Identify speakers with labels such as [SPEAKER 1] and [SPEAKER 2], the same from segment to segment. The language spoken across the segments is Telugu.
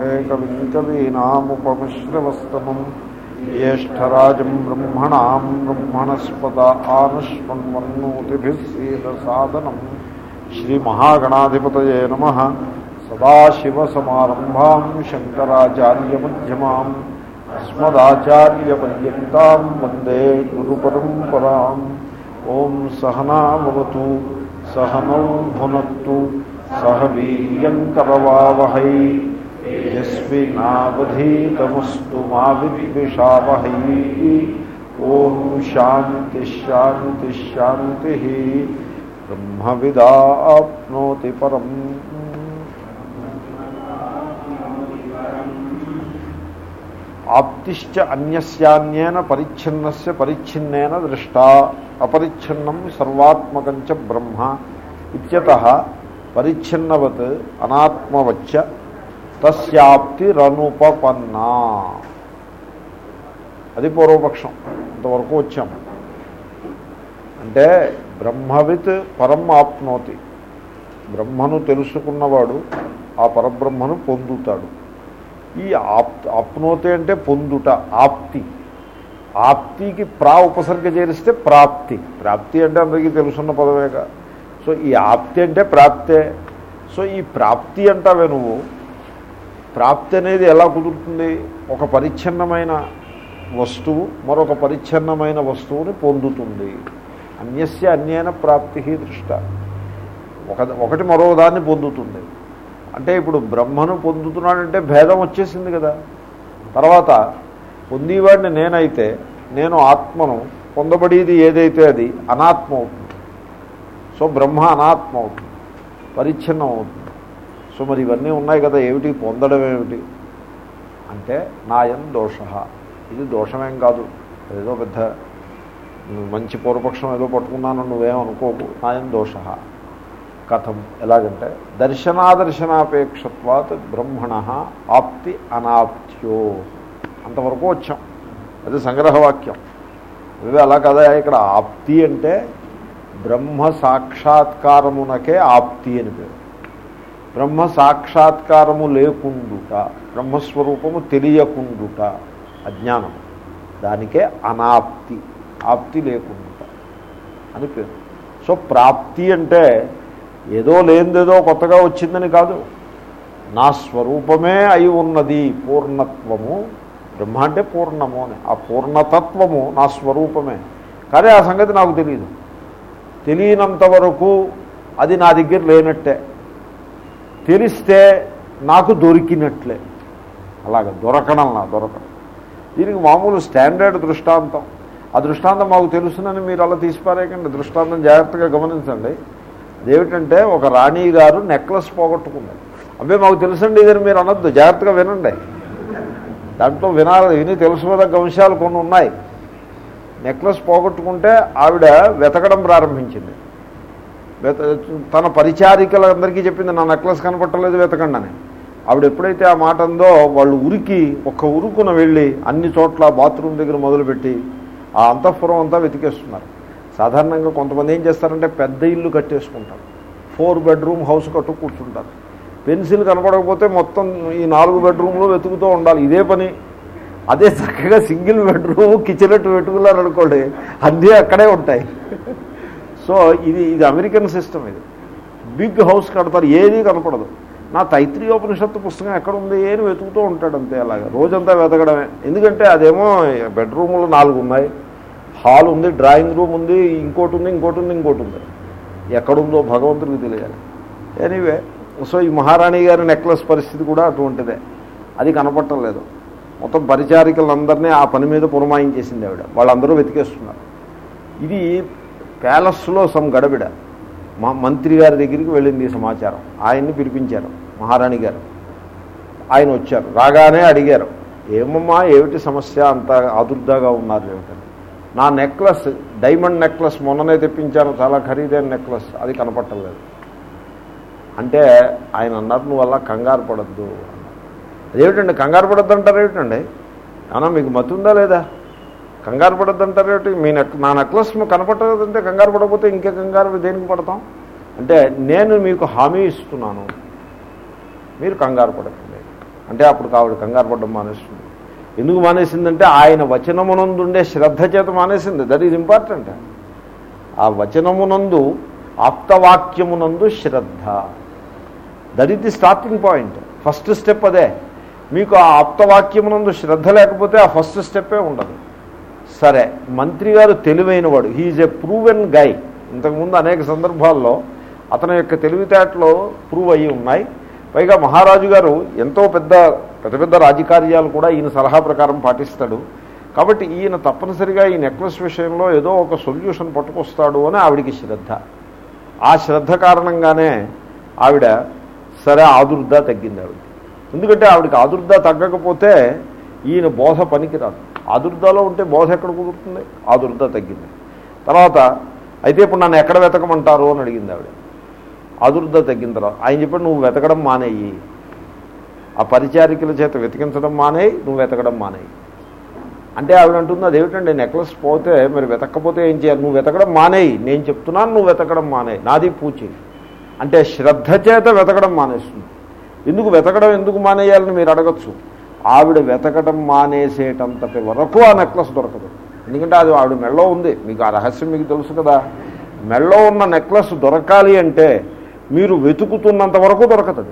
[SPEAKER 1] కవికవీనాముపమిశ్రవస్తమం జ్యేష్టరాజం బ్రహ్మణాం బ్రహ్మణస్పద ఆనుష్మన్వన్నోతిభిస్సీదసాదనం శ్రీమహాగణాధిపతయే నమ. సదాశివసమారంభాం శంకరాచార్యమధ్యమాం. అస్మదాచార్యపర్యంతాం వందే గురుపరంపరాం. ఓం సహనావతు సహనౌ భునత్తు సహ వీర్యంకరవావహై. యస్మినావధీతమస్తు మా విద్విషావహై ఓం శాంతి శాంతి శాంతి బ్రహ్మ విదాప్నోతి పరం ఆప్తిశ్చ అన్యస్యాన్యేన పరిచ్ఛిన్నస్య పరిచ్ఛిన్నేన దృష్టా అపరిచ్ఛిన్నం సర్వాత్మకం చ బ్రహ్మ ఇత్యత పరిచ్ఛిన్నవత్ అనాత్మవచ్చ తస్యాప్తిరనుపపన్నా. అది పూర్వపక్షం. ఇంతవరకు వచ్చాము అంటే బ్రహ్మవిత్ పరం ఆప్నోతి బ్రహ్మను తెలుసుకున్నవాడు ఆ పరబ్రహ్మను పొందుతాడు. ఈ ఆప్ ఆప్నోతి అంటే పొందుట ఆప్తి. ఆప్తికి ప్రా ఉపసర్గ చేరిస్తే ప్రాప్తి. ప్రాప్తి అంటే అందరికీ తెలుసున్న పదమేగా. సో ఈ ఆప్తి అంటే ప్రాప్తే. సో ఈ ప్రాప్తి అంటావే నువ్వు. ప్రాప్తి అనేది ఎలా కుదురుతుంది? ఒక పరిచ్ఛిన్నమైన వస్తువు మరొక పరిచ్ఛిన్నమైన వస్తువుని పొందుతుంది. అన్యస్య అన్యైన ప్రాప్తి దృష్ట. ఒక ఒకటి మరో దాన్ని పొందుతుంది. అంటే ఇప్పుడు బ్రహ్మను పొందుతున్నాడంటే భేదం వచ్చేసింది కదా. తర్వాత పొందేవాడిని నేనైతే నేను ఆత్మను పొందబడేది ఏదైతే అది అనాత్మ అవుతుంది సో బ్రహ్మ అనాత్మ అవుతుంది పరిచ్ఛిన్నం అవుతుంది సో మరి ఇవన్నీ ఉన్నాయి కదా ఏమిటి? పొందడం ఏమిటి? అంటే నాయం దోష. ఇది దోషమేం కాదు. ఏదో పెద్ద మంచి పూర్వపక్షం ఏదో పట్టుకున్నాను నువ్వేమనుకోకు నాయం దోష. కథం ఎలాగంటే దర్శనాదర్శనాపేక్షత్వాత్ బ్రహ్మణ ఆప్తి అనాప్త్యో. అంతవరకు వచ్చాం. అది సంగ్రహవాక్యం. ఇవి అలా కదా ఇక్కడ ఆప్తి అంటే బ్రహ్మ సాక్షాత్కారమునకే ఆప్తి అని పేరు. బ్రహ్మ సాక్షాత్కారము లేకుండుట బ్రహ్మస్వరూపము తెలియకుండుట అజ్ఞానం. దానికే అనాప్తి ఆప్తి లేకుండుట అని పేరు. సో ప్రాప్తి అంటే ఏదో లేనిదేదో కొత్తగా వచ్చిందని కాదు. నా స్వరూపమే అయి ఉన్నది పూర్ణత్వము. బ్రహ్మ అంటే పూర్ణము అని. ఆ పూర్ణతత్వము నా స్వరూపమే. కానీ ఆ సంగతి నాకు తెలియదు తెలియనంత వరకు అది నా దగ్గర లేనట్టే. తెలిస్తే నాకు దొరికినట్లే. అలాగ దొరకడం నా దొరకడం. దీనికి మామూలు స్టాండర్డ్ దృష్టాంతం. ఆ దృష్టాంతం మాకు తెలుసునని మీరు అలా తీసిపారేకండి దృష్టాంతం జాగ్రత్తగా గమనించండి. అదేమిటంటే ఒక రాణి గారు నెక్లెస్ పోగొట్టుకుంది అబ్బాయి మాకు తెలుసండి ఇదని మీరు అనొద్దు. జాగ్రత్తగా వినండి. దాంట్లో వినాలి. విని తెలుసుకోదగ్గ అంశాలు కొన్ని ఉన్నాయి. నెక్లెస్ పోగొట్టుకుంటే ఆవిడ వెతకడం ప్రారంభించింది. తన పరిచారికలందరికీ చెప్పింది నా నెక్లెస్ కనపట్టలేదు వెతకండి అని. ఆవిడ ఎప్పుడైతే ఆ మాట అందో వాళ్ళు ఉరికి ఒక్క ఉరుకున వెళ్ళి అన్ని చోట్ల బాత్రూమ్ దగ్గర మొదలుపెట్టి ఆ అంతఃపురం అంతా వెతికేస్తున్నారు. సాధారణంగా కొంతమంది ఏం చేస్తారంటే పెద్ద ఇల్లు కట్టేసుకుంటారు. ఫోర్ బెడ్రూమ్ హౌస్ కట్టు కూర్చుంటారు. పెన్సిల్ కనపడకపోతే మొత్తం ఈ నాలుగు బెడ్రూమ్లో వెతుకుతూ ఉండాలి. ఇదే పని. అదే చక్కగా సింగిల్ బెడ్రూమ్ కిచెన్ పెట్టుకున్నారు అనుకోండి అన్నీ అక్కడే ఉంటాయి. సో ఇది ఇది అమెరికన్ సిస్టమ్ ఇది. బిగ్ హౌస్ కడతారు ఏదీ కనపడదు. నా తైత్రీయోపనిషత్తు పుస్తకం ఎక్కడ ఉంది అని వెతుకుతూ ఉంటాడు అంతే అలాగా. రోజంతా వెతకడమే. ఎందుకంటే అదేమో బెడ్రూములు నాలుగు ఉన్నాయి. హాల్ ఉంది డ్రాయింగ్ రూమ్ ఉంది ఇంకోటి ఉంది ఇంకోటి ఉంది ఇంకోటి ఉంది. ఎక్కడుందో భగవంతుడికి తెలియాలి. ఎనీవే సో ఈ మహారాణి గారి నెక్లెస్ పరిస్థితి కూడా అటువంటిదే. అది కనపడటం లేదు. మొత్తం పరిచారికలందరినీ ఆ పని మీద పురమాయించేసింది ఆవిడ. వాళ్ళందరూ వెతికేస్తున్నారు. ఇది ప్యాలెస్లో సమ్ గడబిడ. మా మంత్రి గారి దగ్గరికి వెళ్ళింది సమాచారం. ఆయన్ని పిలిపించారు. మహారాణి గారు. ఆయన వచ్చారు. రాగానే అడిగారు ఏమమ్మా ఏమిటి సమస్య? అంత ఆదుర్దాగా ఉన్నారు ఏమిటని. నా నెక్లెస్ డైమండ్ నెక్లెస్ మొన్ననే తెప్పించాను. చాలా ఖరీదైన నెక్లెస్. అది కనపట్టలేదు అంటే ఆయన అన్నారు నువ్వు అలా కంగారు పడద్దు. అదేమిటండి? కంగారు పడద్దు అంటారు ఏమిటండి? అన్నా మీకు మతుందా లేదా? కంగారు పడద్దు మీ నెక్ నా నెక్లెస్ కనపడదంటే కంగారు పడకపోతే ఇంకే కంగారు దేనికి పడతాం? అంటే నేను మీకు హామీ ఇస్తున్నాను. మీరు కంగారు పడకండి. అంటే అప్పుడు కావిడ కంగారు పడడం మానేస్తుంది. ఎందుకు మానేసిందంటే ఆయన వచనమునందుండే శ్రద్ధ చేత మానేసింది. దట్ ఈజ్ ఇంపార్టెంట్ ఆ వచనమునందు ఆప్తవాక్యమునందు శ్రద్ధ. That is the starting point first step అదే. మీకు ఆ ఆప్తవాక్యమునందు శ్రద్ధ లేకపోతే ఆ ఫస్ట్ స్టెప్పే ఉండదు. సరే మంత్రి గారు తెలివైనవాడు. హీఈ్ ఎ ప్రూవెన్ గై ఇంతకుముందు అనేక సందర్భాల్లో అతని యొక్క తెలివితేటలు ప్రూవ్ అయ్యి ఉన్నాయి. పైగా మహారాజు గారు ఎంతో పెద్ద పెద్ద పెద్ద రాజకార్యాలు కూడా ఈయన సలహా ప్రకారం పాటిస్తాడు. కాబట్టి ఈయన తప్పనిసరిగా ఈ నెక్లెస్ విషయంలో ఏదో ఒక సొల్యూషన్ పట్టుకొస్తాడు అని ఆవిడికి శ్రద్ధ. ఆ శ్రద్ధ కారణంగానే ఆవిడ సరే ఆదుర్ద తగ్గింది ఆవిడ ఎందుకంటే ఆవిడకి ఆదుర్ద తగ్గకపోతే ఈయన బోధ పనికిరాదు. ఆదుర్దలో ఉంటే బోధ ఎక్కడ కుదురుతుంది? ఆదుర్ద తగ్గింది. తర్వాత అయితే ఇప్పుడు నన్ను ఎక్కడ వెతకమంటారు అని అడిగింది ఆవిడ. ఆదుర్ద తగ్గిన తర్వాత ఆయన చెప్పాడు నువ్వు వెతకడం మానేయి. ఆ పరిచారికల చేత వెతికించడం మానేయి నువ్వు వెతకడం మానేయి. అంటే ఆవిడ అంటుంది అదేమిటండి నెక్లెస్ పోతే మరి వెతకపోతే ఏం చేయాలి? నువ్వు వెతకడం మానేయి. నేను చెప్తున్నాను నువ్వు వెతకడం మానేయి. నాది పూచి. అంటే శ్రద్ధ చేత వెతకడం మానేస్తుంది. ఎందుకు వెతకడం ఎందుకు మానేయాలని మీరు అడగచ్చు? ఆవిడ వెతకటం మానేసేటంతటి వరకు ఆ నెక్లెస్ దొరకదు. ఎందుకంటే అది ఆవిడ మెళ్ళో ఉంది. మీకు ఆ రహస్యం మీకు తెలుసు కదా. మెళ్ళో ఉన్న నెక్లెస్ దొరకాలి అంటే మీరు వెతుకుతున్నంత వరకు దొరకదు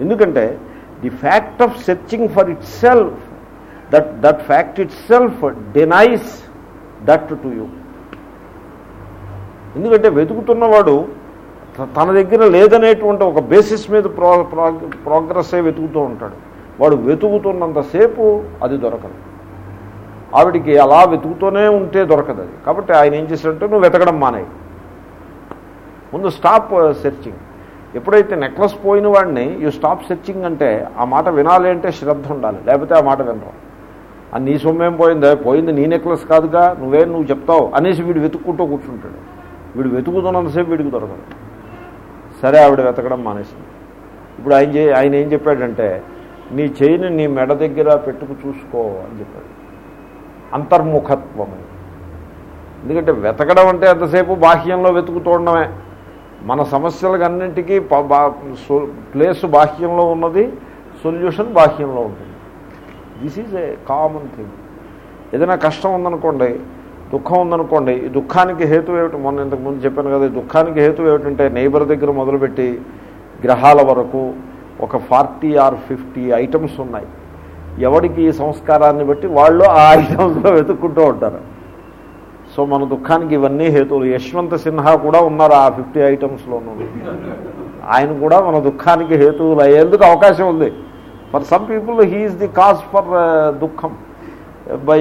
[SPEAKER 1] ఎందుకంటే the fact of searching for itself that that fact itself denies that to you. ఎందుకంటే వెతుకుతున్నవాడు త- తన దగ్గర లేదనేటువంటి ఒక బేసిస్ మీద ప్రో ప్రోగ్రెస్ వెతుకుతూ ఉంటాడు. వాడు వెతుకుతున్నంతసేపు అది దొరకదు. ఆవిడికి అలా వెతుకుతూనే ఉంటే దొరకదు అది. కాబట్టి ఆయన ఏం చేశాడంటే నువ్వు వెతకడం మానే ముందు స్టాప్ సెర్చింగ్ uh, ఎప్పుడైతే నెక్లెస్ పోయిన వాడిని యూ స్టాప్ సెర్చింగ్ అంటే ఆ మాట వినాలి అంటే శ్రద్ధ ఉండాలి. లేకపోతే ఆ మాట వినరు. ఆ నీ సొమ్మేం పోయిందే? పోయింది నీ నెక్లెస్ కాదుగా. నువ్వేం నువ్వు చెప్తావు? అనేసి వీడు వెతుక్కుంటూ కూర్చుంటాడు. వీడు వెతుకుతున్నంతసేపు వీడికి దొరకదు. సరే ఆవిడ వెతకడం మానేసింది. ఇప్పుడు ఆయన ఆయన ఏం చెప్పాడంటే నీ చేయిని నీ మెడ దగ్గర పెట్టుకు చూసుకో అని చెప్పాడు. అంతర్ముఖత్వం ఎందుకంటే వెతకడం అంటే ఎంతసేపు బాహ్యంలో వెతుకుతూ మన సమస్యలకు అన్నింటికీ ప్లేస్ బాహ్యంలో ఉన్నది సొల్యూషన్ బాహ్యంలో ఉంటుంది. This is a common thing ఏదైనా కష్టం ఉందనుకోండి దుఃఖం ఉందనుకోండి ఈ దుఃఖానికి హేతు ఏమిటి? మొన్న ఇంతకుముందు చెప్పాను కదా ఈ దుఃఖానికి హేతు ఏమిటంటే నైబర్ దగ్గర మొదలుపెట్టి గ్రహాల వరకు ఒక ఫార్టీ ఆర్ ఫిఫ్టీ ఐటమ్స్ ఉన్నాయి. ఎవరికి ఈ సంస్కారాన్ని బట్టి వాళ్ళు ఆ ఐటమ్స్లో వెతుక్కుంటూ ఉంటారు. సో మన దుఃఖానికి ఇవన్నీ హేతువులు. యశ్వంత్ సిన్హా కూడా ఉన్నారు ఆ ఫిఫ్టీ ఐటమ్స్లోనూ. ఆయన కూడా మన దుఃఖానికి హేతువులు అయ్యేందుకు అవకాశం ఉంది? For some people he's the cause for దుఃఖం. బై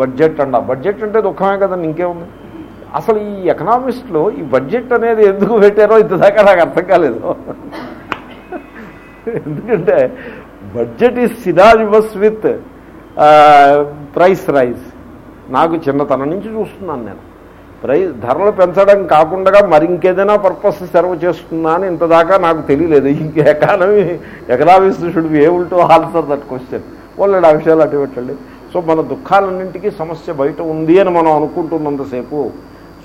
[SPEAKER 1] బడ్జెట్ అండ బడ్జెట్ అంటే దుఃఖమే కదండి ఇంకేముంది? అసలు ఈ ఎకనామిస్ట్లో ఈ బడ్జెట్ అనేది ఎందుకు పెట్టారో ఇంతదాకా నాకు అర్థం కాలేదు. ఎందుకంటే budget is synonymous with price rise. నాకు చిన్నతనం నుంచి చూస్తున్నాను నేను. ప్రైస్ ధరలు పెంచడం కాకుండా మరి ఇంకేదైనా పర్పస్ సెర్వ్ చేస్తుందా అని ఇంతదాకా నాకు తెలియలేదు. ఇంక economy economics should be able to answer that question వాళ్ళు ఆ విషయాలు అటు పెట్టండి. సో మన దుఃఖాలన్నింటికీ సమస్య బయట ఉంది అని మనం అనుకుంటున్నంతసేపు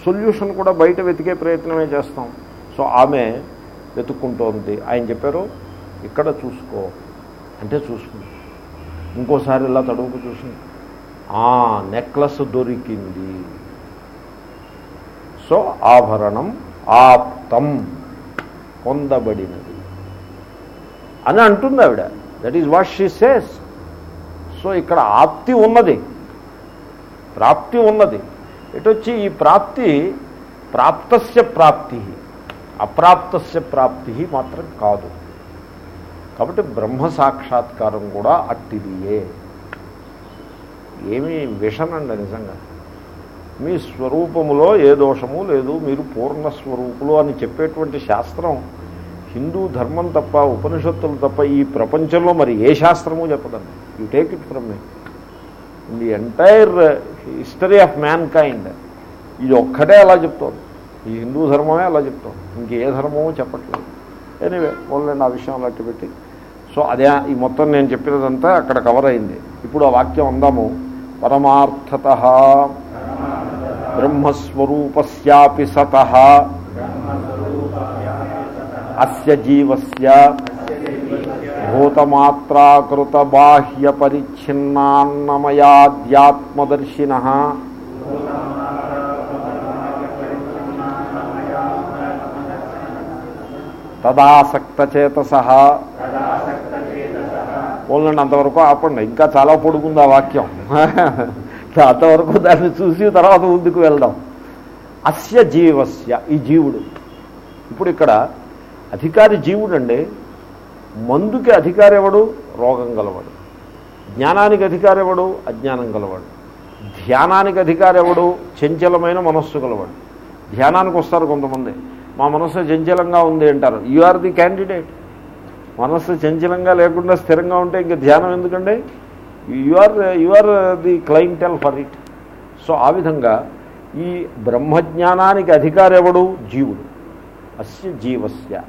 [SPEAKER 1] సొల్యూషన్ కూడా బయట వెతికే ప్రయత్నమే చేస్తాం. సో ఆమె వెతుక్కుంటోంది. ఆయన చెప్పారు ఇక్కడ చూసుకో. అంటే చూసుకుంది ఇంకోసారి ఇలా తడువుకు చూసింది ఆ నెక్లెస్ దొరికింది. సో ఆభరణం ఆప్తం పొందబడినది. అని అంటుంది ఆవిడ. That is what she says so ఇక్కడ ఆప్తి ఉన్నది. ప్రాప్తి ఉన్నది. ఎటొచ్చి ఈ ప్రాప్తి? ప్రాప్తస్య ప్రాప్తి. అప్రాప్తస్య ప్రాప్తి మాత్రం కాదు. కాబట్టి బ్రహ్మ సాక్షాత్కారం కూడా అట్టిదియే. ఏమీ విషనండి నిజంగా. మీ స్వరూపములో ఏ దోషము లేదు మీరు పూర్ణ స్వరూపులు అని చెప్పేటువంటి శాస్త్రం హిందూ ధర్మం తప్ప ఉపనిషత్తులు తప్ప ఈ ప్రపంచంలో మరి ఏ శాస్త్రము చెప్పదండి. You take it from me in the entire history of mankind ఇది ఒక్కటే అలా చెప్తోంది. ఈ హిందూ ధర్మమే అలా చెప్తాం ఇంకే ధర్మమో చెప్పట్లేదు. ఎనీవే ఓన్లీ నా విషయం అలాంటి పెట్టి సో అదే ఈ మొత్తం నేను చెప్పినదంతా అక్కడ కవర్ అయింది. ఇప్పుడు ఆ వాక్యం అందాము. పరమార్థత బ్రహ్మస్వరూపస్యాపి సత అస్య జీవస్య భూతమాత్రాకృత బాహ్య పరిచ్ఛిన్నాన్నమయాద్యాత్మదర్శిన తదాసక్తచేతస ఓన్లండి అంతవరకు ఆపండి. ఇంకా చాలా పొడుగుంది ఆ వాక్యం. అంతవరకు దాన్ని చూసి తర్వాత ముందుకు వెళ్దాం. అస్య జీవస్య ఈ జీవుడు. ఇప్పుడు ఇక్కడ అధికారి జీవుడు అండి మందుకి అధికారి ఎవడు రోగం గలవాడు. జ్ఞానానికి అధికారి ఎవడు అజ్ఞానం గలవాడు. ధ్యానానికి అధికారి ఎవడు చంచలమైన మనస్సు గలవాడు. ధ్యానానికి వస్తారు కొంతమంది. మా మనస్సు చంచలంగా ఉంది అంటారు. యు ఆర్ ది క్యాండిడేట్ మనస్సు చంచలంగా లేకుండా స్థిరంగా ఉంటే ఇంక ధ్యానం ఎందుకండి? You are you are the clientele for it so ఆ విధంగా ఈ బ్రహ్మజ్ఞానానికి అధికారి ఎవడు? జీవుడు. అస్య జీవస్య.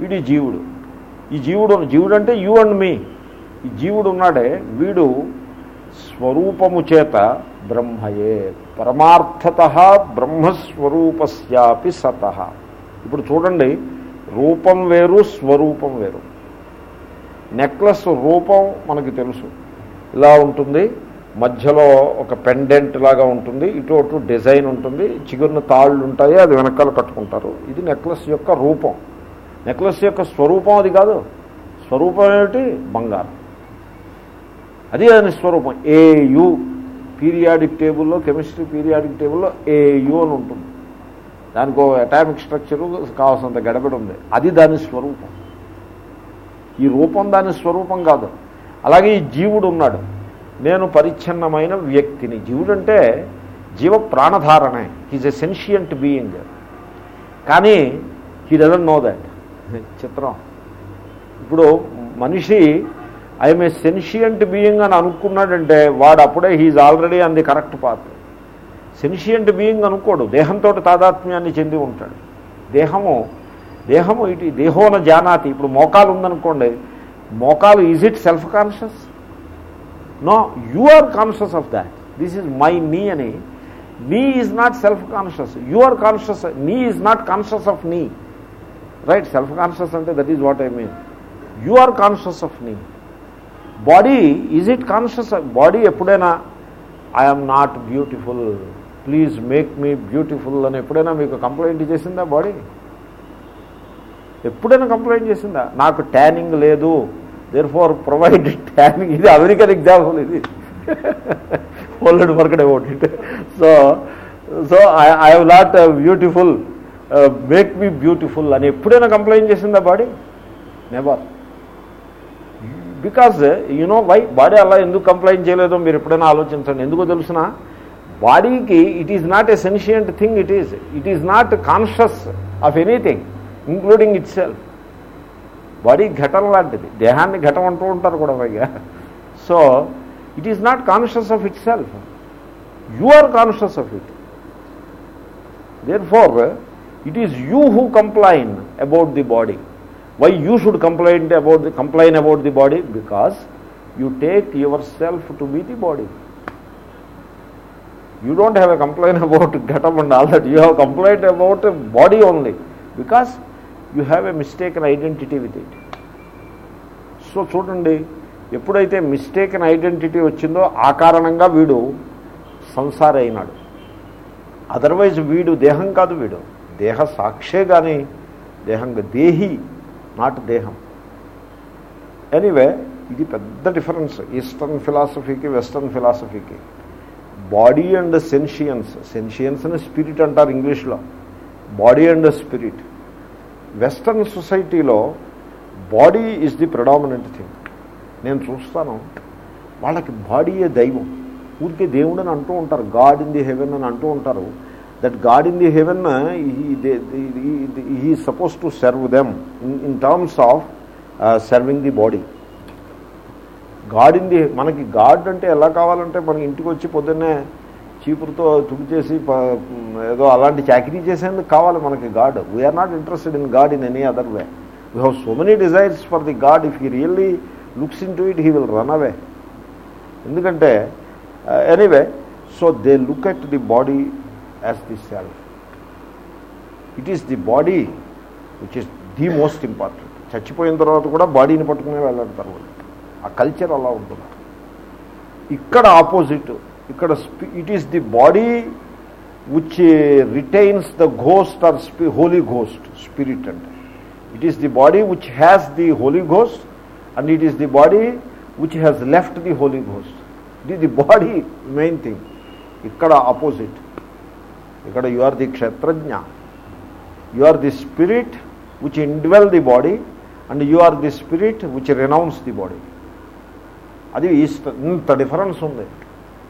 [SPEAKER 1] వీడి జీవుడు. ఈ జీవుడు జీవుడు అంటే యు అండ్ మీ ఈ జీవుడు ఉన్నాడే వీడు స్వరూపము చేత బ్రహ్మయే. పరమార్థత బ్రహ్మస్వరూపస్యాపి సత. ఇప్పుడు చూడండి రూపం వేరు స్వరూపం వేరు. నెక్లెస్ రూపం మనకి తెలుసు. ఇలా ఉంటుంది. మధ్యలో ఒక పెండెంట్ లాగా ఉంటుంది. ఇటు అటు డిజైన్ ఉంటుంది. చిగురున తాళ్ళు ఉంటాయి. అది వెనకాల కట్టుకుంటారు. ఇది నెక్లెస్ యొక్క రూపం. నెక్లెస్ యొక్క స్వరూపం అది కాదు. స్వరూపం ఏమిటి? బంగారం. అది దాని స్వరూపం. ఏయు పీరియాడిక్ టేబుల్లో కెమిస్ట్రీ పీరియాడిక్ టేబుల్లో ఏయు అని ఉంటుంది. దానికి అటామిక్ స్ట్రక్చరు కావాల్సినంత గడబడి ఉంది. అది దాని స్వరూపం. ఈ రూపం దాని స్వరూపం కాదు. అలాగే ఈ జీవుడు ఉన్నాడు. నేను పరిచ్ఛిన్నమైన వ్యక్తిని. జీవుడు అంటే జీవ ప్రాణధారణే. హీజ్ ఎ సెన్షియంట్ బీయింగ్ కానీ హీ డజన్ నో దాట్ చిత్రం. ఇప్పుడు మనిషి ఐఎమ్ ఏ సెన్షియంట్ బీయింగ్ అని అనుకున్నాడంటే వాడు అప్పుడే he's already on the correct path sentient being అనుకోడు. దేహంతో తాదాత్మ్యాన్ని చెంది ఉంటాడు. దేహము దేహము ఇటు దేహోన జానాతి. ఇప్పుడు మోకాలు ఉందనుకోండి మోకాలు is it self conscious no you are conscious of that this is my knee అని. Knee is not self conscious you are conscious knee is not conscious of knee right self conscious అంటే that is what I mean you are conscious of knee body is it conscious body ఎప్పుడైనా I'm not beautiful please make me beautiful అని ఎప్పుడైనా మీకు కంప్లైంట్ చేసిందా బాడీ ఎప్పుడైనా కంప్లైంట్ చేసిందా? నాకు ట్యానింగ్ లేదు. దేర్ ఫార్ ప్రొవైడ్ ట్యానింగ్ ఇది. అమెరికన్ ఎగ్జాంపుల్ ఇది old work about it so so I I not beautiful make me beautiful అని ఎప్పుడైనా కంప్లైంట్ చేసిందా body never because you know why body అలా ఎందుకు కంప్లైంట్ చేయలేదో మీరు ఎప్పుడైనా ఆలోచించండి. ఎందుకో తెలుసిన? బాడీకి it is not a sentient thing it is it is not conscious of anything including itself body ఘటన లాంటిది. దేహాన్ని ఘటం అంటూ ఉంటారు కూడా పైగా. So it is not conscious of itself you are conscious of it therefore it is you who complain about the body why you should complaint about the complain about the body because you take yourself to be the body you don't have a complaint about ఘటం and all that you have complaint about body only because you have a mistake mistaken identity with it. So చూడండి ఎప్పుడైతే మిస్టేక్ అన్ ఐడెంటిటీ వచ్చిందో ఆ కారణంగా వీడు సంసార అయినాడు. అదర్వైజ్ వీడు దేహం కాదు వీడు. దేహ సాక్షే కానీ దేహంగా దేహి నాట్ దేహం. ఎనీవే ఇది పెద్ద డిఫరెన్స్ ఈస్టర్న్ ఫిలాసఫీకి వెస్టర్న్ ఫిలాసఫీకి. బాడీ అండ్ సెన్షియన్స్ సెన్షియన్స్ అని స్పిరిట్ అంటారు ఇంగ్లీష్లో. Body and spirit. వెస్టర్న్ సొసైటీలో body is the predominant thing. నేను చూస్తాను వాళ్ళకి బాడీయే దైవం. ఊరికే దేవుడు అని అంటూ ఉంటారు గాడ్ ఇన్ ది హెవెన్ అని అంటూ ఉంటారు. That god in the heaven he suppose to serve them in terms of serving the body god in the మనకి గాడ్ అంటే ఎలా కావాలంటే మనకి ఇంటికి వచ్చి పొద్దున్నే చీపురుతో తుడి చేసి ఏదో అలాంటి చాకరీ చేసేందుకు కావాలి మనకి god. We're not interested in god in any other way we have so many desires for the god if he really looks into it he will run away ఎందుకంటే anyway so they look at the body as the self it is the body which is the most important చచ్చిపోయిన తర్వాత కూడా బాడీని పట్టుకునే వెళ్ళాడతారు వాళ్ళు ఆ కల్చర్ అలా ఉంటుంది ఇక్కడ ఆపోజిట్ ఇక్కడ it is the body which retains the ghost or స్పి holy ghost spirit అంటే it is the body which has the holy ghost and it is the body which has left the holy ghost it the body main thing ఇక్కడ ఆపోజిట్ ఇక్కడ యు ఆర్ ది క్షేత్రజ్ఞ you are the spirit which indwell the body and you are the spirit which renounce the body అది ఇంత డిఫరెన్స్ ఉంది.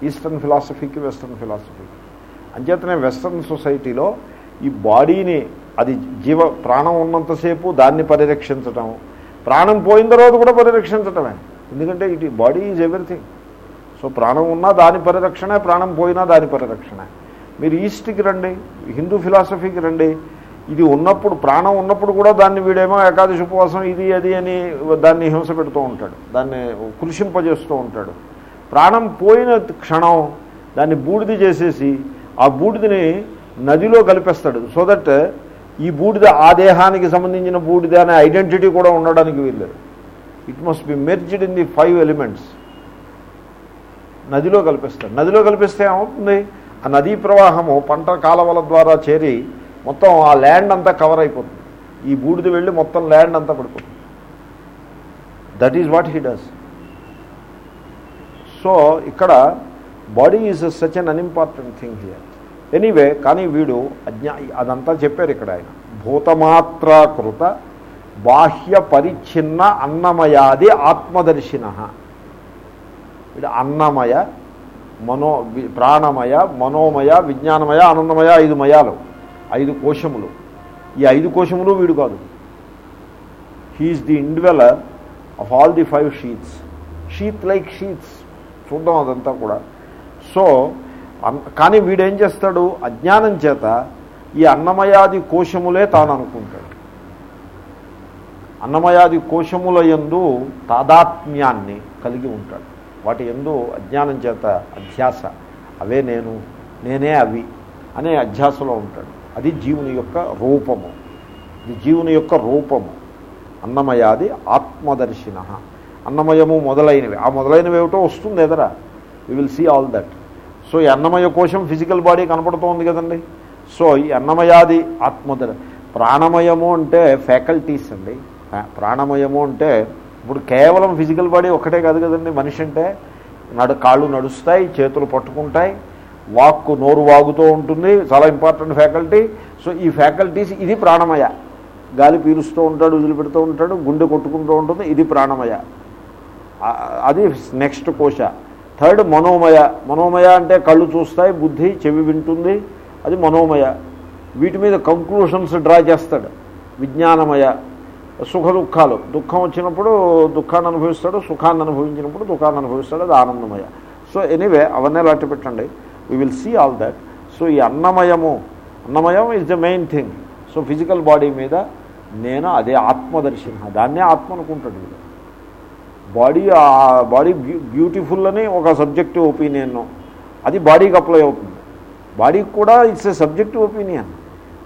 [SPEAKER 1] ఈస్టర్న్ ఫిలాసఫీకి వెస్ట్రన్ ఫిలాసఫీకి అంచేతనే వెస్ట్రన్ సొసైటీలో ఈ బాడీని అది జీవ ప్రాణం ఉన్నంతసేపు దాన్ని పరిరక్షించటం. ప్రాణం పోయిన తర్వాత కూడా పరిరక్షించటమే. ఎందుకంటే ఇటు బాడీ ఈజ్ ఎవ్రీథింగ్. సో ప్రాణం ఉన్నా దాని పరిరక్షణే ప్రాణం పోయినా దాని పరిరక్షణే. మీరు ఈస్ట్కి రండి హిందూ ఫిలాసఫీకి రండి. ఇది ఉన్నప్పుడు ప్రాణం ఉన్నప్పుడు కూడా దాన్ని వీడేమో ఏకాదశి ఉపవాసం ఇది అది అని దాన్ని హింస పెడుతూ ఉంటాడు. దాన్ని కృషింపజేస్తూ ఉంటాడు. ప్రాణం పోయిన క్షణం దాన్ని బూడిద చేసేసి ఆ బూడిదని నదిలో కలిపేస్తాడు. సో దట్ ఈ బూడిద ఆ దేహానికి సంబంధించిన బూడిద అనే ఐడెంటిటీ కూడా ఉండడానికి వీల్లేదు. It must be merged in the five elements నదిలో కలిపిస్తాడు. నదిలో కలిపిస్తే ఏమవుతుంది? ఆ నదీ ప్రవాహము పంట కాలవల ద్వారా చేరి మొత్తం ఆ ల్యాండ్ అంతా కవర్ అయిపోతుంది. ఈ బూడిద వెళ్ళి మొత్తం ల్యాండ్ అంతా పడిపోతుంది. That is what he does so ఇక్కడ body is such an unimportant thing here anyway కానీ వీడు అజ్ఞా అదంతా చెప్పారు ఇక్కడ ఆయన. భూతమాత్రాకృత బాహ్య పరిచ్ఛిన్న అన్నమయాది ఆత్మదర్శిన. వీడు అన్నమయ మనో ప్రాణమయ మనోమయ విజ్ఞానమయ ఆనందమయ ఐదు మయాలు ఐదు కోశములు. ఈ ఐదు కోశములు వీడు కాదు. He's the indweller of all the five sheets sheath like sheets చూద్దాం అదంతా కూడా. సో కానీ వీడేం చేస్తాడు? అజ్ఞానం చేత ఈ అన్నమయాది కోశములే తాను అనుకుంటాడు అన్నమయాది కోశముల యందు తాదాత్మ్యాన్ని కలిగి ఉంటాడు. వాటి ఎందు అజ్ఞానం చేత అధ్యాస అవే నేను నేనే అవి అనే అధ్యాసలో ఉంటాడు. అది జీవుని యొక్క రూపము. ఇది జీవుని యొక్క రూపము. అన్నమయాది ఆత్మదర్శిన. అన్నమయము మొదలైనవి. ఆ మొదలైనవి ఏమిటో వస్తుంది ఎదరా. You will see all that so ఈ అన్నమయ కోశం ఫిజికల్ బాడీ కనపడుతోంది కదండి. సో ఈ అన్నమయాది ఆత్మదర. ప్రాణమయము అంటే ఫ్యాకల్టీస్ అండి. ప్రాణమయము అంటే ఇప్పుడు కేవలం ఫిజికల్ బాడీ ఒకటే కాదు కదండి. మనిషి అంటే నడు కాళ్ళు నడుస్తాయి చేతులు పట్టుకుంటాయి వాక్కు నోరు వాగుతూ ఉంటుంది చాలా ఇంపార్టెంట్ ఫ్యాకల్టీ సో ఈ ఫ్యాకల్టీస్ ఇది ప్రాణమయ. గాలి పీలుస్తూ ఉంటాడు వదిలిపెడుతూ ఉంటాడు గుండె కొట్టుకుంటూ ఉంటుంది ఇది ప్రాణమయ. అది నెక్స్ట్ కోశ. థర్డ్ మనోమయ. మనోమయ అంటే కళ్ళు చూస్తాయి బుద్ధి చెవి వింటుంది. అది మనోమయ. వీటి మీద కంక్లూషన్స్ డ్రా చేస్తాడు. విజ్ఞానమయ. సుఖ దుఃఖాలు. దుఃఖం వచ్చినప్పుడు దుఃఖాన్ని అనుభవిస్తాడు సుఖాన్ని అనుభవించినప్పుడు దుఃఖాన్ని అనుభవిస్తాడు అది ఆనందమయ. సో ఎనీవే అవన్నీ లాంటి పెట్టండి. We will see all that so ఈ అన్నమయము. అన్నమయం is the main thing so physical body మీద నేను అదే ఆత్మదర్శిన. దాన్నే ఆత్మ అనుకుంటాడు వీడు. బాడీ ఆ బాడీ బ్యూటిఫుల్ అని ఒక సబ్జెక్టివ్ ఒపీనియన్. అది బాడీకి అప్లై అవుతుంది. బాడీకి కూడా ఇట్స్ ఏ సబ్జెక్టివ్ ఒపీనియన్.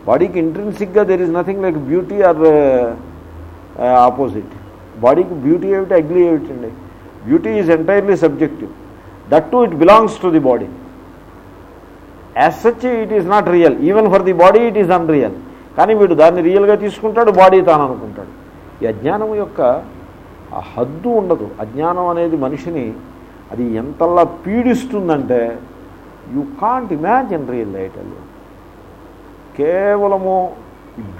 [SPEAKER 1] బాడీకి ఇంట్రెన్సిక్గా there is nothing like beauty or opposite బాడీకి బ్యూటీ ఏమిటి అగ్లీ ఏమిటండి beauty is entirely subjective that to it belongs to the body as such it is not real even for the body it is unreal కానీ వీడు దాన్ని రియల్గా తీసుకుంటాడు బాడీ తాను అనుకుంటాడు ఈ అజ్ఞానం యొక్క ఆ హద్దు ఉండదు. అజ్ఞానం అనేది మనిషిని అది ఎంతలా పీడిస్తుందంటే you can't imagine real light కేవలము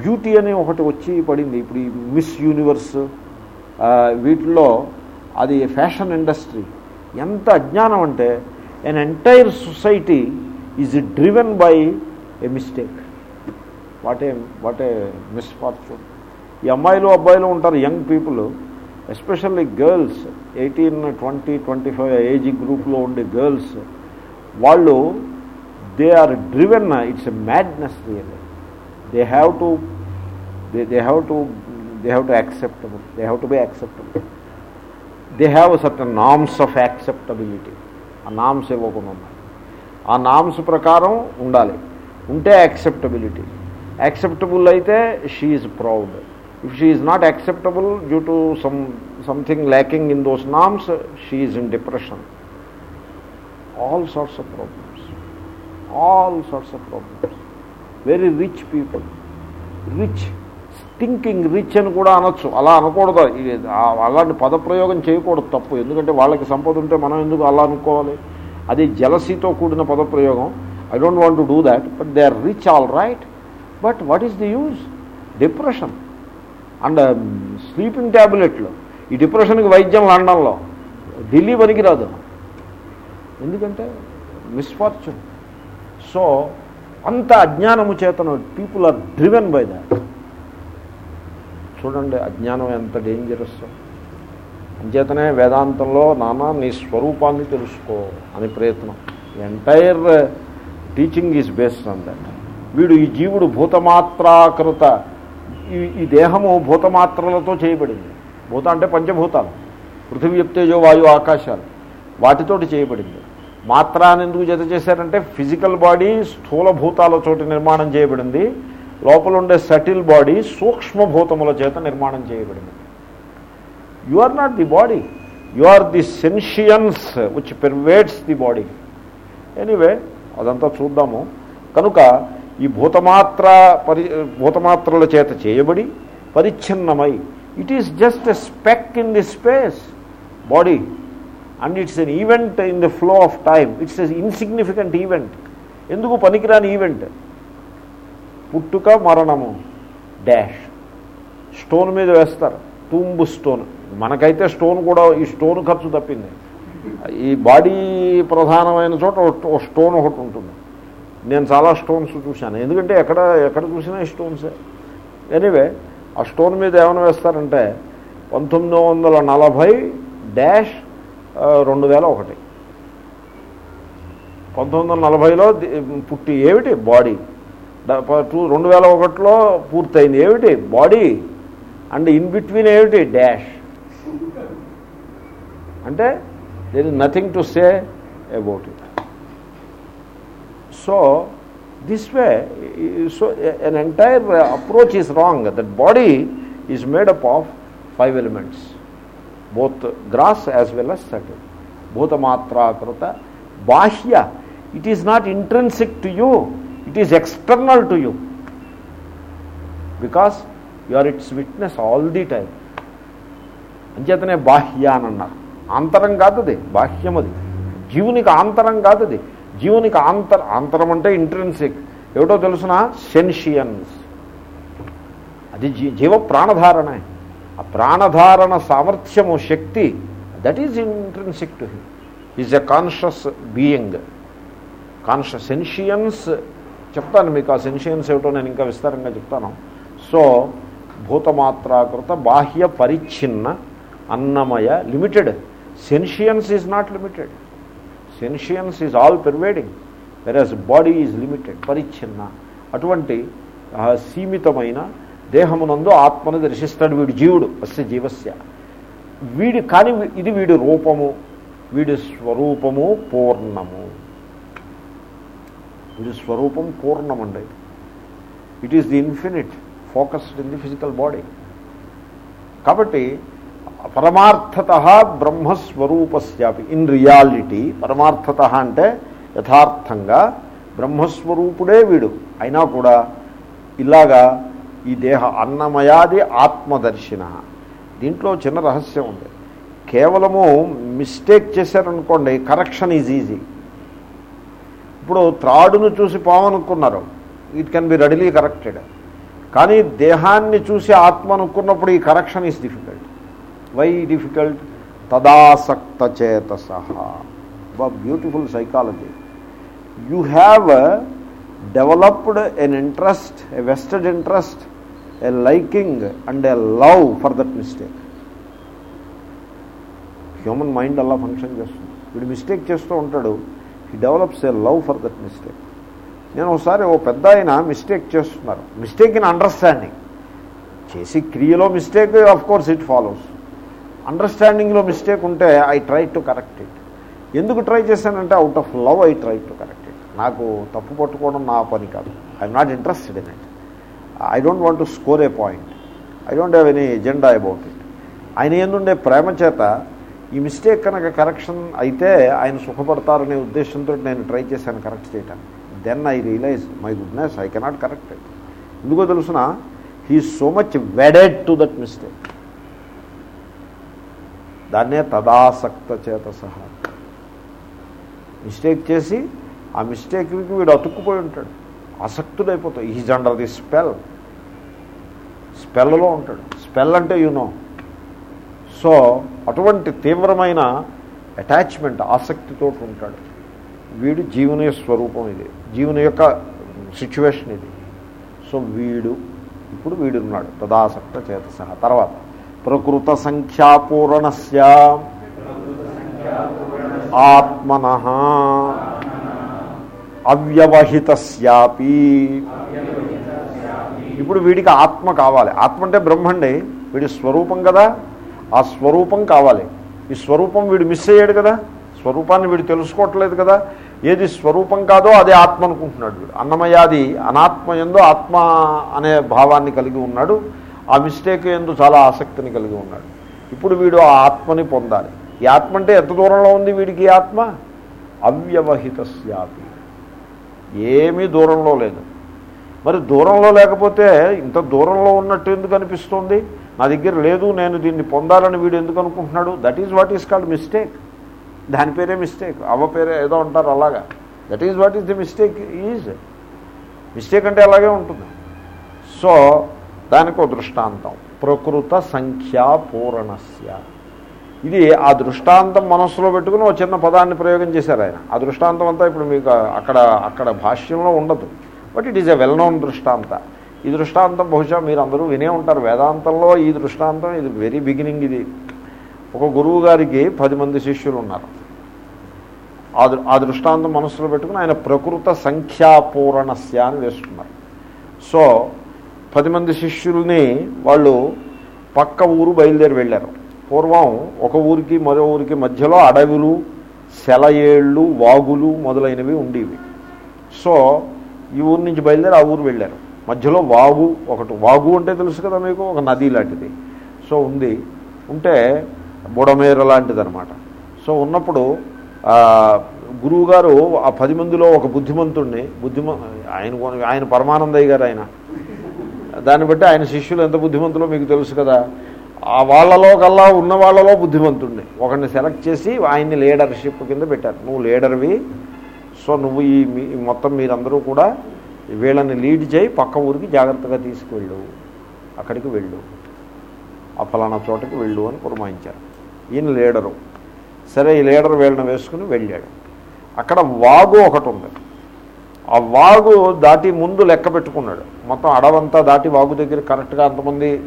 [SPEAKER 1] బ్యూటీ అని ఒకటి వచ్చి పడింది. ఇప్పుడు ఈ మిస్ యూనివర్స్ వీటిల్లో అది ఫ్యాషన్ ఇండస్ట్రీ ఎంత అజ్ఞానం అంటే an entire society is driven by a mistake what a what a misfortune ఈ అమ్మాయిలు అబ్బాయిలు ఉంటారు young people especially girls eighteen twenty twenty five age గ్రూప్లో ఉండే గర్ల్స్ వాళ్ళు they are driven it's a madness really they have to they they have to they have to acceptable they have to be acceptable they have certain norms of acceptability ఆ నామ్స్ ఇవ్వకుండా ఉన్నాయి ఆ నామ్స్ ప్రకారం ఉండాలి. ఉంటే యాక్సెప్టబిలిటీ యాక్సెప్టబుల్ అయితే she's proud if she is not acceptable due to some something lacking in those norms she is in depression all sorts of problems all sorts of problems very rich people rich thinking rich అని కూడా అనొచ్చు. అలా అనకూడదు. ఇది అలాంటి పదప్రయోగం చేయకూడదు తప్పు. ఎందుకంటే వాళ్ళకి సంపద ఉంటే మనం ఎందుకు అలా అనుకోవాలి? అది జలసీతో కూడిన పదప్రయోగం. I don't want to do that but they are rich all right but what is the use depression and sleeping ట్యాబ్లెట్లు ఈ డిప్రెషన్కి వైద్యం లండన్లో ఢిల్లీ పనికిరాదు. ఎందుకంటే మిస్ఫార్చ్యూన్ సో అంత అజ్ఞానము చేతను people are driven by that చూడండి అజ్ఞానం ఎంత డేంజరస్ అంచేతనే వేదాంతంలో నానా నీ స్వరూపాన్ని తెలుసుకో అని ప్రయత్నం. Entire teaching is based on that వీడు ఈ జీవుడు భూతమాత్రాకృత ఈ ఈ దేహము భూతమాత్రలతో చేయబడింది. భూత అంటే పంచభూతాలు. పృథివీ తేజో వాయు ఆకాశాలు. వాటితోటి చేయబడింది. మాత్ర అని ఎందుకు జత చేశారంటే ఫిజికల్ బాడీ స్థూల భూతాలతోటి నిర్మాణం చేయబడింది. లోపల ఉండే సటిల్ బాడీ సూక్ష్మభూతముల చేత నిర్మాణం చేయబడింది. You are not the body you are the sentience which pervades the body anyway అదంతా చూద్దాము. కనుక ఈ భూతమాత్ర పరి భూతమాత్రల చేత చేయబడి పరిచ్ఛిన్నమై. It is just a speck in the space body and it's an event in the flow of time it's a insignificant event ఎందుకు పనికిరాని ఈవెంట్ పుట్టుక మరణము డాష్ స్టోన్ మీద వేస్తారు. తుంబు స్టోన్ మనకైతే స్టోన్ కూడా ఈ స్టోన్ ఖర్చు తప్పింది. ఈ బాడీ ప్రధానమైన చోట స్టోన్ ఒకటి ఉంటుంది. నేను చాలా స్టోన్స్ చూశాను. ఎందుకంటే ఎక్కడ ఎక్కడ చూసినా స్టోన్సే. ఎనీవే ఆ స్టోన్ మీద ఏమైనా వేస్తారంటే పంతొమ్మిది వందల నలభై డాష్ రెండు వేల ఒకటి. పంతొమ్మిది వందల నలభైలో పుట్టి ఏమిటి? బాడీ. టూ- రెండు వేల ఒకటిలో పూర్తయింది. ఏమిటి? బాడీ. అండ్ ఇన్ బిట్వీన్ ఏమిటి? డాష్. అంటే there is nothing to say about it so this way so an entire approach is wrong that body is made up of five elements both gross as well as subtle భూతమాత్రాకృత బాహ్య it is not intrinsic to you it is external to you because you are its witness all the time అంచేతనే బాహ్య అని అన్నారు. ఆంతరం కాదు అది బాహ్యం అది జీవునికి ఆంతరం కాదు అది జీవునికి ఆంతర్ ఆంతరం అంటే ఇంట్రెన్సిక్ ఏమిటో తెలుసిన? సెన్షియన్స్ అది జీ జీవ ప్రాణధారణే. ఆ ప్రాణధారణ సామర్థ్యము శక్తి that is intrinsic to him is a conscious being conscious sentience చెప్తాను మీకు ఆ సెన్షియన్స్ ఏమిటో నేను ఇంకా విస్తారంగా చెప్తాను. సో భూతమాత్రాకృత బాహ్య పరిచ్ఛిన్న అన్నమయ limited sentience is not limited sentience is all pervading versus body is limited పరిచ్ఛిన్న అటువంటి సీమితమైన దేహమునందు ఆత్మను దర్శిస్తాడు వీడు జీవుడు అస్య జీవస్య. వీడి కానీ ఇది వీడి రూపము వీడి స్వరూపము పూర్ణము. వీడి స్వరూపం పూర్ణమండి. It is the infinite focused in the physical body కాబట్టి పరమార్థత బ్రహ్మస్వరూపస్యాపి. ఇన్ రియాలిటీ పరమార్థత అంటే యథార్థంగా బ్రహ్మస్వరూపుడే వీడు. అయినా కూడా ఇలాగా ఈ దేహ అన్నమయాది ఆత్మదర్శిన. దీంట్లో చిన్న రహస్యం ఉంది. కేవలము మిస్టేక్ చేశారనుకోండి కరెక్షన్ ఈజ్ ఈజీ. ఇప్పుడు త్రాడును చూసి పామనుకున్నారు it can be readily corrected. కానీ దేహాన్ని చూసి ఆత్మ అనుకున్నప్పుడు ఈ correction is difficult. Why difficult? తదాసక్త చేతస beautiful psychology. You have developed an interest a vested interest a liking and a love for that mistake. Human mind అలా ఫంక్షన్ చేస్తుంది. వీడు మిస్టేక్ చేస్తూ ఉంటాడు. He develops a love for that mistake. నేను ఒకసారి ఓ పెద్ద ఆయన మిస్టేక్ చేస్తున్నారు. Mistake in understanding. చేసి క్రియలో mistake of course it follows అండర్స్టాండింగ్లో mistake ఉంటే I try to correct it ఎందుకు ట్రై చేశానంటే out of love I try to correct it నాకు తప్పు పట్టుకోవడం నా పని కాదు. I'm not interested in it I don't want to score a point I don't have any agenda about it ఆయన ఏందుండే ప్రేమ చేత ఈ మిస్టేక్ కనుక కరెక్షన్ అయితే ఆయన సుఖపడతారనే ఉద్దేశంతో నేను ట్రై చేశాను కరెక్ట్ చేయటానికి. Then I realize my goodness I cannot correct it ఎందుకో తెలుసిన? He so much wedded to that mistake దాన్నే తదాసక్త చేత సహా మిస్టేక్ చేసి ఆ మిస్టేక్కి వీడు అతుక్కుపోయి ఉంటాడు. ఆసక్తుడైపోతాడు. Is under the spell. స్పెల్లో ఉంటాడు. స్పెల్ అంటే యూనో సో అటువంటి తీవ్రమైన అటాచ్మెంట్ ఆసక్తితో ఉంటాడు. వీడు జీవన స్వరూపం ఇది. జీవన యొక్క సిచ్యువేషన్ ఇది. సో వీడు ఇప్పుడు వీడున్నాడు. తదాసక్త చేత సహా తర్వాత ప్రకృత సంఖ్యాపూరణస్య ఆత్మన అవ్యవహితస్యాపి. ఇప్పుడు వీడికి ఆత్మ కావాలి. ఆత్మ అంటే బ్రహ్మండి. వీడి స్వరూపం కదా. ఆ స్వరూపం కావాలి. ఈ స్వరూపం వీడు మిస్ అయ్యాడు కదా. స్వరూపాన్ని వీడు తెలుసుకోవట్లేదు కదా. ఏది స్వరూపం కాదో అదే ఆత్మ అనుకుంటున్నాడు వీడు. అన్నమయాది అనాత్మ ఎందో ఆత్మ అనే భావాన్ని కలిగి ఉన్నాడు. ఆ మిస్టేక్ ఎందు చాలా ఆసక్తిని కలిగి ఉన్నాడు. ఇప్పుడు వీడు ఆ ఆత్మని పొందాలి. ఈ ఆత్మ అంటే ఎంత దూరంలో ఉంది వీడికి ఈ ఆత్మ? శాపి ఏమీ దూరంలో లేదు. మరి దూరంలో లేకపోతే ఇంత దూరంలో ఉన్నట్టు ఎందుకు అనిపిస్తుంది? నా దగ్గర లేదు నేను దీన్ని పొందాలని వీడు ఎందుకు అనుకుంటున్నాడు? That is what is called mistake దాని పేరే మిస్టేక్ అవ్వ పేరే ఏదో అంటారు అలాగా. That is what is the mistake is mistake అంటే అలాగే ఉంటుంది. సో దానికి ఒక దృష్టాంతం. ప్రకృత సంఖ్యా పూరణస్య. ఇది ఆ దృష్టాంతం మనస్సులో పెట్టుకుని ఒక చిన్న పదాన్ని ప్రయోగం చేశారు ఆయన. ఆ దృష్టాంతం అంతా ఇప్పుడు మీకు అక్కడ అక్కడ భాష్యంలో ఉండదు. But it is a well known దృష్టాంత. ఈ దృష్టాంతం బహుశా మీరు అందరూ వినే ఉంటారు. వేదాంతంలో ఈ దృష్టాంతం ఇది వెరీ బిగినింగ్. ఇది ఒక గురువు గారికి పది మంది శిష్యులు ఉన్నారు. ఆ దృష్టాంతం మనస్సులో పెట్టుకుని ఆయన ప్రకృత సంఖ్యాపూరణస్య అని వేస్తున్నారు. సో పది మంది శిష్యుల్ని వాళ్ళు పక్క ఊరు బయలుదేరి వెళ్ళారు. పూర్వం ఒక ఊరికి మరో ఊరికి మధ్యలో అడవులు సెలయేళ్ళు వాగులు మొదలైనవి ఉండేవి. సో ఈ ఊరు నుంచి బయలుదేరి ఆ ఊరు వెళ్ళారు. మధ్యలో వాగు ఒకటి వాగు అంటే తెలుసు కదా మీకు? ఒక నది లాంటిది. సో ఉంది. ఉంటే బుడమేర లాంటిది అనమాట సో ఉన్నప్పుడు గురువుగారు ఆ పది మందిలో ఒక బుద్ధిమంతుడిని బుద్ధిమ ఆయన ఆయన పరమానందయ్య గారు ఆయన దాన్ని బట్టి ఆయన శిష్యులు ఎంత బుద్ధిమంతులో మీకు తెలుసు కదా. ఆ వాళ్ళలో కల్లా ఉన్న వాళ్ళలో బుద్ధిమంతుడిని ఒకరిని సెలెక్ట్ చేసి ఆయన్ని లీడర్షిప్ కింద పెట్టారు. నువ్వు లీడర్వి. సో నువ్వు ఈ మీ- మొత్తం మీరందరూ కూడా వీళ్ళని లీడ్ చేయి పక్క ఊరికి జాగ్రత్తగా తీసుకువెళ్ళు. అక్కడికి వెళ్ళు. ఆ ఫలానా చోటకి వెళ్ళు అని పురమాయించారు. ఈయన లీడరు. సరే ఈ లీడర్ వీళ్ళని వేసుకుని వెళ్ళాడు. అక్కడ వాగు ఒకటి ఉంది. ఆ వాగు దాటి ముందు లెక్క పెట్టుకున్నాడు. మొత్తం అడవంతా దాటి వాగు దగ్గర కరెక్ట్గా అంతమంది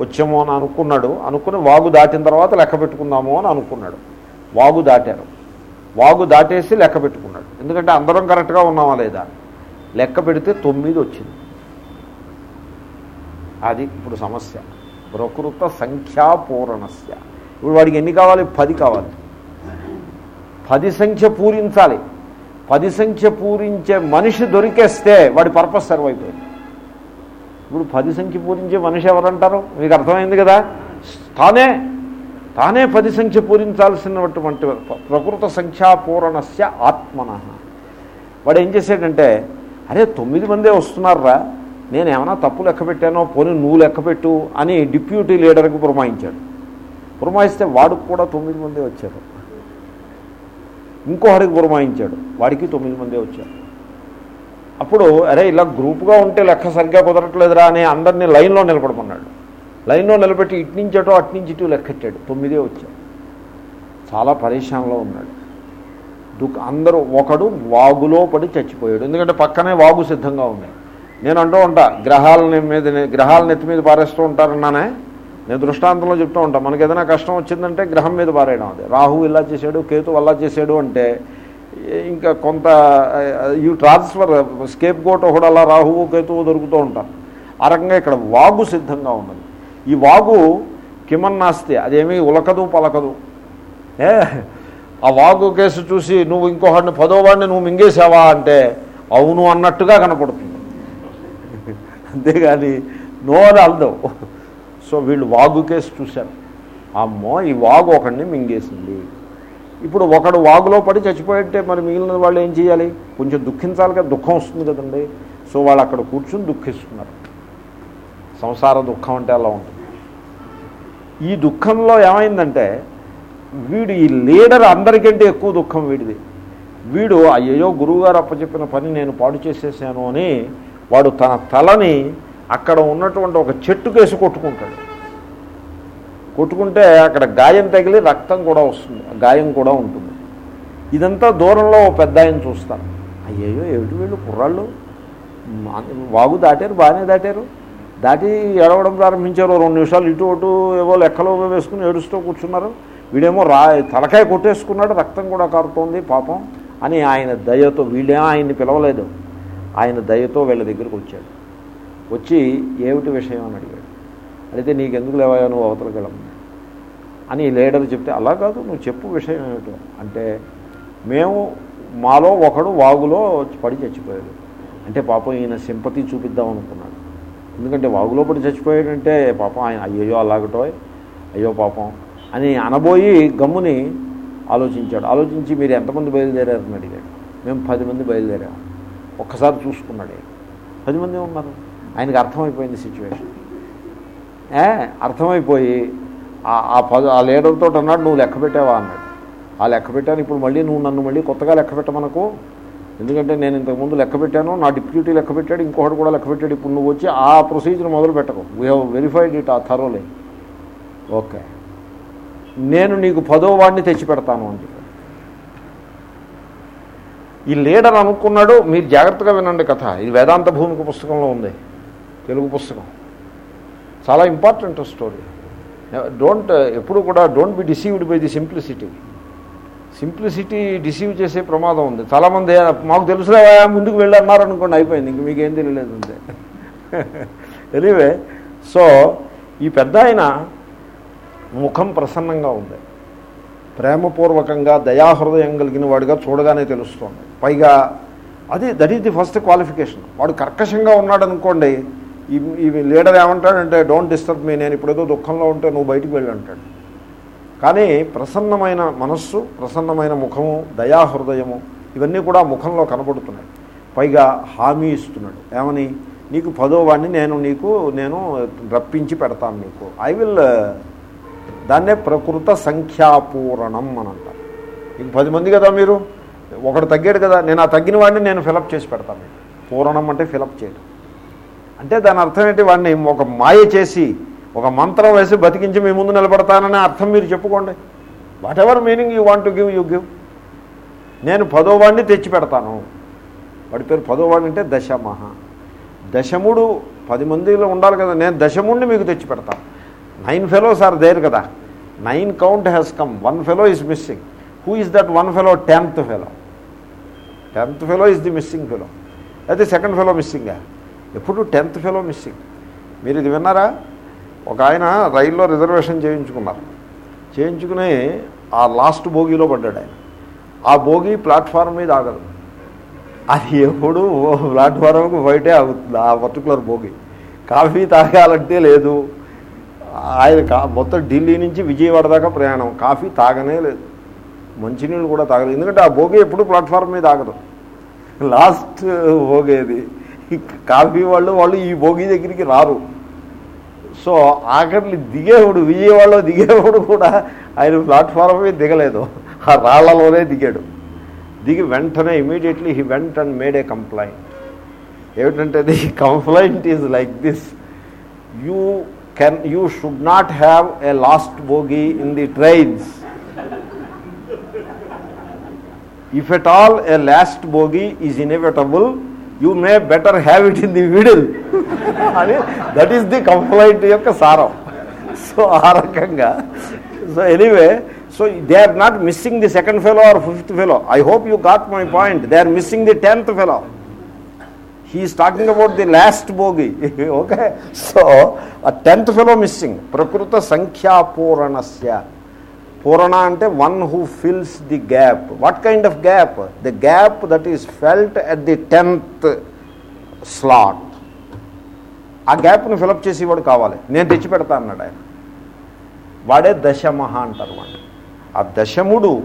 [SPEAKER 1] వచ్చాము అని అనుకున్నాడు. అనుకుని వాగు దాటిన తర్వాత లెక్క పెట్టుకుందాము అని అనుకున్నాడు. వాగు దాటారు. వాగు దాటేసి లెక్క పెట్టుకున్నాడు. ఎందుకంటే అందరం కరెక్ట్గా ఉన్నామా లేదా? లెక్క పెడితే తొమ్మిది వచ్చింది. అది ఇప్పుడు సమస్య. ప్రకృత సంఖ్యా పూరణస్య. ఇప్పుడు వాడికి ఎన్ని కావాలి? పది కావాలి. పది సంఖ్య పూరించాలి. పది సంఖ్య పూరించే మనిషి దొరికేస్తే వాడి పర్పస్ సర్వ్ అయిపోయింది. ఇప్పుడు పది సంఖ్య పూరించే మనిషి ఎవరంటారు? మీకు అర్థమైంది కదా? తానే తానే పది సంఖ్య పూరించాల్సినటువంటి ప్రకృత సంఖ్యాపూరణస్య ఆత్మన. వాడు ఏం చేశాడంటే అరే తొమ్మిది మందే వస్తున్నారా నేను ఏమైనా తప్పు లెక్క పెట్టానో పోనీ నువ్వు లెక్క పెట్టు అని డిప్యూటీ లీడర్కి పురమాయించాడు. పురమాయిస్తే వాడు కూడా తొమ్మిది మందే వచ్చారు. ఇంకొకరికి గురమాయించాడు. వాడికి తొమ్మిది మందే వచ్చారు. అప్పుడు అరే ఇలా గ్రూప్గా ఉంటే లెక్క సరిగ్గా కుదరట్లేదురా అని అందరినీ లైన్లో నిలబడమన్నాడు. లైన్లో నిలబెట్టి ఇటు నుంచి అటు అటు నుంచి ఇటు లెక్కెట్టాడు. తొమ్మిదే వచ్చాడు చాలా పరేషాన్లో ఉన్నాడు. దుఃఖ అందరూ ఒకడు వాగులో పడి చచ్చిపోయాడు. ఎందుకంటే పక్కనే వాగు సిద్ధంగా ఉంది. నేను అంటూ ఉంటా గ్రహాలని మీద గ్రహాల నెత్తి మీద పారేస్తూ ఉంటారన్నానే? నేను దృష్టాంతంలో చెప్తూ ఉంటాను మనకి ఏదైనా కష్టం వచ్చిందంటే గ్రహం మీద పారేయడం అది. రాహువు ఇలా చేశాడు కేతు అలా చేశాడు అంటే ఇంకా కొంత యూ ట్రాన్స్ఫర్ స్కేప్ గోట్ ఒకడు అలా రాహువు కేతువు దొరుకుతూ ఉంటారు. ఆ రకంగా ఇక్కడ వాగు సిద్ధంగా ఉన్నది. ఈ వాగు కిమన్నాస్తే అదేమీ ఉలకదు పలకదు. ఏ ఆ వాగు కేసు చూసి నువ్వు ఇంకొకడిని పదోవాడిని నువ్వు మింగేసావా అంటే అవును అన్నట్టుగా కనపడుతుంది. అంతేగాని నో అని సో వీళ్ళు వాగు కేసు చూశారు. అమ్మో ఈ వాగు ఒకడిని మింగేసింది. ఇప్పుడు ఒకడు వాగులో పడి చచ్చిపోయింటే మరి మిగిలిన వాళ్ళు ఏం చేయాలి? కొంచెం దుఃఖించాలి కదా దుఃఖం వస్తుంది కదండి. సో వాళ్ళు అక్కడ కూర్చుని దుఃఖిస్తున్నారు. సంసార దుఃఖం అంటే అలా ఉంటుంది. ఈ దుఃఖంలో ఏమైందంటే వీడు ఈ లీడర్ అందరికంటే ఎక్కువ దుఃఖం వీడిది. వీడు అయ్యో గురువుగారు అప్పచెప్పిన పని నేను పాడు చేసేసాను అని వాడు తన తలని అక్కడ ఉన్నటువంటి ఒక చెట్టు కేసి కొట్టుకుంటాడు. కొట్టుకుంటే అక్కడ గాయం తగిలి రక్తం కూడా వస్తుంది ఆ గాయం కూడా ఉంటుంది. ఇదంతా దూరంలో ఓ పెద్ద ఆయన చూస్తారు అయ్యయ్యో ఏమిటి వీళ్ళు కుర్రాళ్ళు? మా- వాగు దాటారు బాగానే దాటారు. దాటి ఏడవడం ప్రారంభించారు రెండు నిమిషాలు ఇటు అటు ఏవో లెక్కలో వేసుకుని ఏడుస్తూ కూర్చున్నారు. వీడేమో రా తలకాయ కొట్టేసుకున్నాడు రక్తం కూడా కారుతోంది పాపం అని ఆయన దయతో వీళ్ళేమో ఆయన్ని పిలవలేదు. ఆయన దయతో వీళ్ళ దగ్గరికి వచ్చాడు. వచ్చి ఏమిటి విషయం అని అడిగాడు. అడిగితే నీకెందుకు లేవా నువ్వు అవతలకి అని లీడర్ చెప్తే అలా కాదు నువ్వు చెప్పు విషయం ఏమిటో. అంటే మేము మాలో ఒకడు వాగులో పడి చచ్చిపోయాడు. అంటే పాపం ఈయన సింపతి చూపిద్దాం అనుకున్నాడు. ఎందుకంటే వాగులో పడి చచ్చిపోయాడంటే పాపం ఆయన అయ్యో అలాగటో అయ్యో పాపం అని అనబోయి గమ్ముని ఆలోచించాడు. ఆలోచించి మీరు ఎంతమంది బయలుదేరారని అడిగాడు. మేము పది మంది బయలుదేరాము ఒక్కసారి చూసుకున్నాడు పది మంది ఉన్నారు ఆయనకి అర్థమైపోయింది సిచ్యువేషన్ అర్థమైపోయి ఆ- ఆ పద ఆ లీడర్తో అన్నాడు నువ్వు లెక్క పెట్టావా? అన్నాడు. ఆ లెక్క పెట్టాను ఇప్పుడు మళ్ళీ నువ్వు నన్ను మళ్ళీ కొత్తగా లెక్క పెట్టమనకు? ఎందుకంటే నేను ఇంతకుముందు లెక్క పెట్టాను నా డిప్యూటీ లెక్క పెట్టాడు ఇంకొకటి కూడా లెక్క పెట్టాడు. ఇప్పుడు నువ్వు వచ్చి ఆ ప్రొసీజర్ మొదలు పెట్టకు. వీ హ్యావ్ వెరిఫైడ్ ఇట్ ఆ థరోలే ఓకే. నేను నీకు పదో వాడిని తెచ్చి పెడతాను అని చెప్పాడు ఈ లీడర్ అనుకున్నాడు మీరు జాగ్రత్తగా వినండి కథ. ఇది వేదాంత భూమిక పుస్తకంలో ఉంది. తెలుగు పుస్తకం. చాలా ఇంపార్టెంట్ స్టోరీ డోంట్ ఎప్పుడు కూడా don't be deceived by the simplicity simplicity deceive చేసే ప్రమాదం ఉంది. చాలామంది మాకు తెలుసులే ముందుకు వెళ్ళన్నారనుకోండి అనుకోండి అయిపోయింది ఇంక మీకేం తెలియలేదు అంతే. ఎనీవే సో ఈ పెద్ద ఆయన ముఖం ప్రసన్నంగా ఉంది. ప్రేమపూర్వకంగా దయాహృదయం కలిగిన వాడిగా చూడగానే తెలుస్తోంది. పైగా అది that is the first qualification వాడు కర్కశంగా ఉన్నాడు అనుకోండి ఈ లీడర్ ఏమంటాడంటే డోంట్ డిస్టర్బ్ మీ నేను ఇప్పుడేదో దుఃఖంలో ఉంటే నువ్వు బయటికి వెళ్ళి అంటాడు. కానీ ప్రసన్నమైన మనస్సు ప్రసన్నమైన ముఖము దయాహృదయము ఇవన్నీ కూడా ముఖంలో కనబడుతున్నాయి. పైగా హామీ ఇస్తున్నాడు. ఏమని? నీకు పదో వాడిని నేను నీకు నేను రప్పించి పెడతాను నీకు. ఐ విల్ uh, దాన్నే ప్రకృత సంఖ్యాపూరణం అని అంటారు. ఇంక పది మంది కదా మీరు? ఒకడు తగ్గాడు కదా. నేను ఆ తగ్గిన వాడిని నేను ఫిలప్ చేసి పెడతాను. పూరణం అంటే ఫిలప్ చేయడం అంటే దాని అర్థం ఏంటి? వాడిని ఒక మాయ చేసి ఒక మంత్రం వేసి బతికించి మీ ముందు నిలబడతాననే అర్థం మీరు చెప్పుకోండి. Whatever meaning you want to give you give నేను పదోవాడిని తెచ్చి పెడతాను. వాడి పేరు పదో అంటే దశమహ. దశముడు పది మందిలో ఉండాలి కదా. నేను దశముడిని మీకు తెచ్చి పెడతాను నైన్ ఫెలోస్ ఆర్ దేర్ కదా. Nine count has come one fellow is missing who is that one fellow tenth fellow tenth fellow is the missing fellow అయితే సెకండ్ ఫెలో మిస్సింగా ఎప్పుడు టెన్త్ ఫెలో మిస్సింగ్. మీరు ఇది విన్నారా? ఒక ఆయన రైల్లో రిజర్వేషన్ చేయించుకున్నారు. చేయించుకుని ఆ లాస్ట్ బోగీలో పడ్డాడు ఆయన. ఆ బోగి ప్లాట్ఫామ్ మీద ఆగదు. అది ఎప్పుడు ప్లాట్ఫారంకు బయటే ఆగుతుంది ఆ పర్టికులర్ బోగి. కాఫీ తాగాలంటే లేదు. ఆయన మొత్తం ఢిల్లీ నుంచి విజయవాడ దాకా ప్రయాణం. కాఫీ తాగనే లేదు. మంచినీళ్ళు కూడా తాగలేదు. ఎందుకంటే ఆ భోగి ఎప్పుడు ప్లాట్ఫామ్ మీద ఆగదు. లాస్ట్ భోగేది కాఫీ వాళ్ళు వాళ్ళు ఈ భోగి దగ్గరికి రారు. సో ఆఖరి దిగేవాడు విజయవాడలో దిగేవాడు కూడా ఆయన ప్లాట్ఫారం మీద దిగలేదు. ఆ రాళ్ళలోనే దిగాడు. దిగి వెంటనే immediately he went and made a complaint ఏమిటంటే the complaint is like this you can you should not have a last bogie in the trains if at all a last bogie is inevitable you may better have it in the middle అని దట్ ఈస్ ది కంప్లైంట్ యొక్క సారం. సో ఆ రకంగా. So anyway so they are not missing the second fellow or fifth fellow I hope you got my point they are missing the tenth fellow he's talking about the last bogie okay so ఆ టెన్త్ ఫెలో మిస్సింగ్ ప్రకృత సంఖ్యాపూరణస్య పూరణ అంటే one who fills the gap what kind of gap the gap that is felt at the tenth slot ఆ గ్యాప్ను ఫిలప్ చేసేవాడు కావాలి. నేను తెచ్చి పెడతా అన్నాడు ఆయన. వాడే దశమహ అంటారు వాడు ఆ దశముడు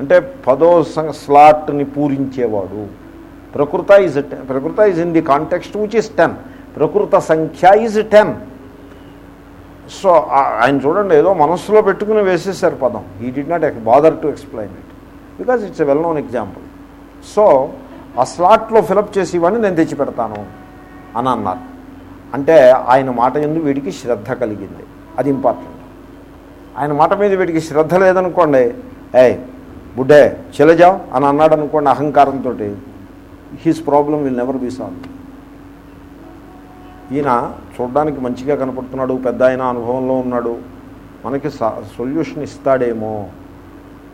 [SPEAKER 1] అంటే పదో సం- స్లాట్ని పూరించేవాడు. ప్రకృత is Prakrit is in the context which is ten Prakrit సంఖ్య ఈజ్ టెన్ సో ఆయన చూడండి ఏదో మనస్సులో పెట్టుకుని వేసేసారు పదం. We did not bother to explain it because it's a well known example so ఆ స్లాట్లో ఫిలప్ చేసి ఇవన్నీ నేను తెచ్చి పెడతాను అని అన్నారు. అంటే ఆయన మాట ఎందు వీడికి శ్రద్ధ కలిగింది. అది ఇంపార్టెంట్ ఆయన మాట మీద వీడికి శ్రద్ధ లేదనుకోండి ఏ బుడ్డే చెలజావ్ అని అన్నాడు అనుకోండి అహంకారంతో his problem will never be solve ఈయన చూడడానికి మంచిగా కనపడుతున్నాడు పెద్ద ఆయన అనుభవంలో ఉన్నాడు మనకి సొల్యూషన్ ఇస్తాడేమో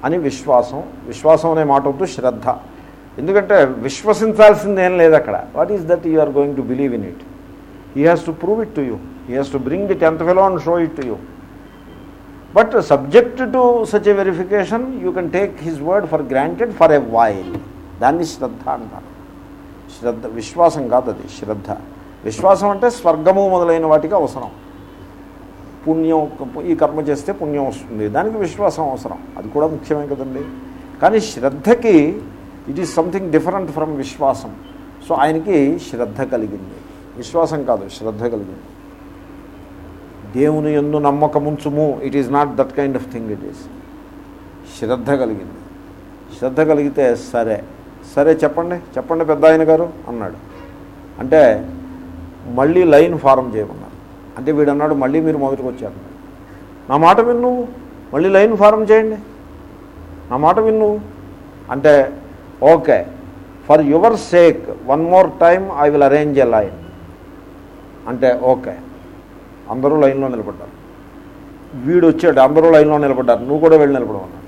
[SPEAKER 1] అని విశ్వాసం విశ్వాసం అనే మాట వద్దు శ్రద్ధ. ఎందుకంటే విశ్వసించాల్సింది ఏం లేదు అక్కడ. What is that you are going to believe in it he has to prove it to you he has to bring the tenth fellow and show it to you but subject to such a verification you can take his word for granted for a while దాన్ని శ్రద్ధ అంటారు. శ్రద్ధ విశ్వాసం కాదు అది శ్రద్ధ. విశ్వాసం అంటే స్వర్గము మొదలైన వాటికి అవసరం. పుణ్యం ఈ కర్మ చేస్తే పుణ్యం వస్తుంది. దానికి విశ్వాసం అవసరం. అది కూడా ముఖ్యమే కదండి. కానీ శ్రద్ధకి it is something different from విశ్వాసం. సో ఆయనకి శ్రద్ధ కలిగింది. విశ్వాసం కాదు శ్రద్ధ కలిగింది. దేవుని ఎందు నమ్మకముంచుము it is not that kind of thing it is శ్రద్ధ కలిగింది. శ్రద్ధ కలిగితే సరే. సరే చెప్పండి. చెప్పండి పెద్ద ఆయన గారు అన్నాడు. అంటే మళ్ళీ లైన్ ఫారం చేయమన్నారు. అంటే వీడు అన్నాడు మళ్ళీ మీరు మొదటికి వచ్చారు. నా మాట విన్ను? మళ్ళీ లైన్ ఫారం చేయండి. నా మాట విన్ను? అంటే okay. For your sake one more time I will arrange a line అంటే ఓకే. అందరూ లైన్లో నిలబడ్డారు. వీడు వచ్చాడు అందరూ లైన్లో నిలబడ్డారు. నువ్వు కూడా వెళ్ళి నిలబడమన్నాడు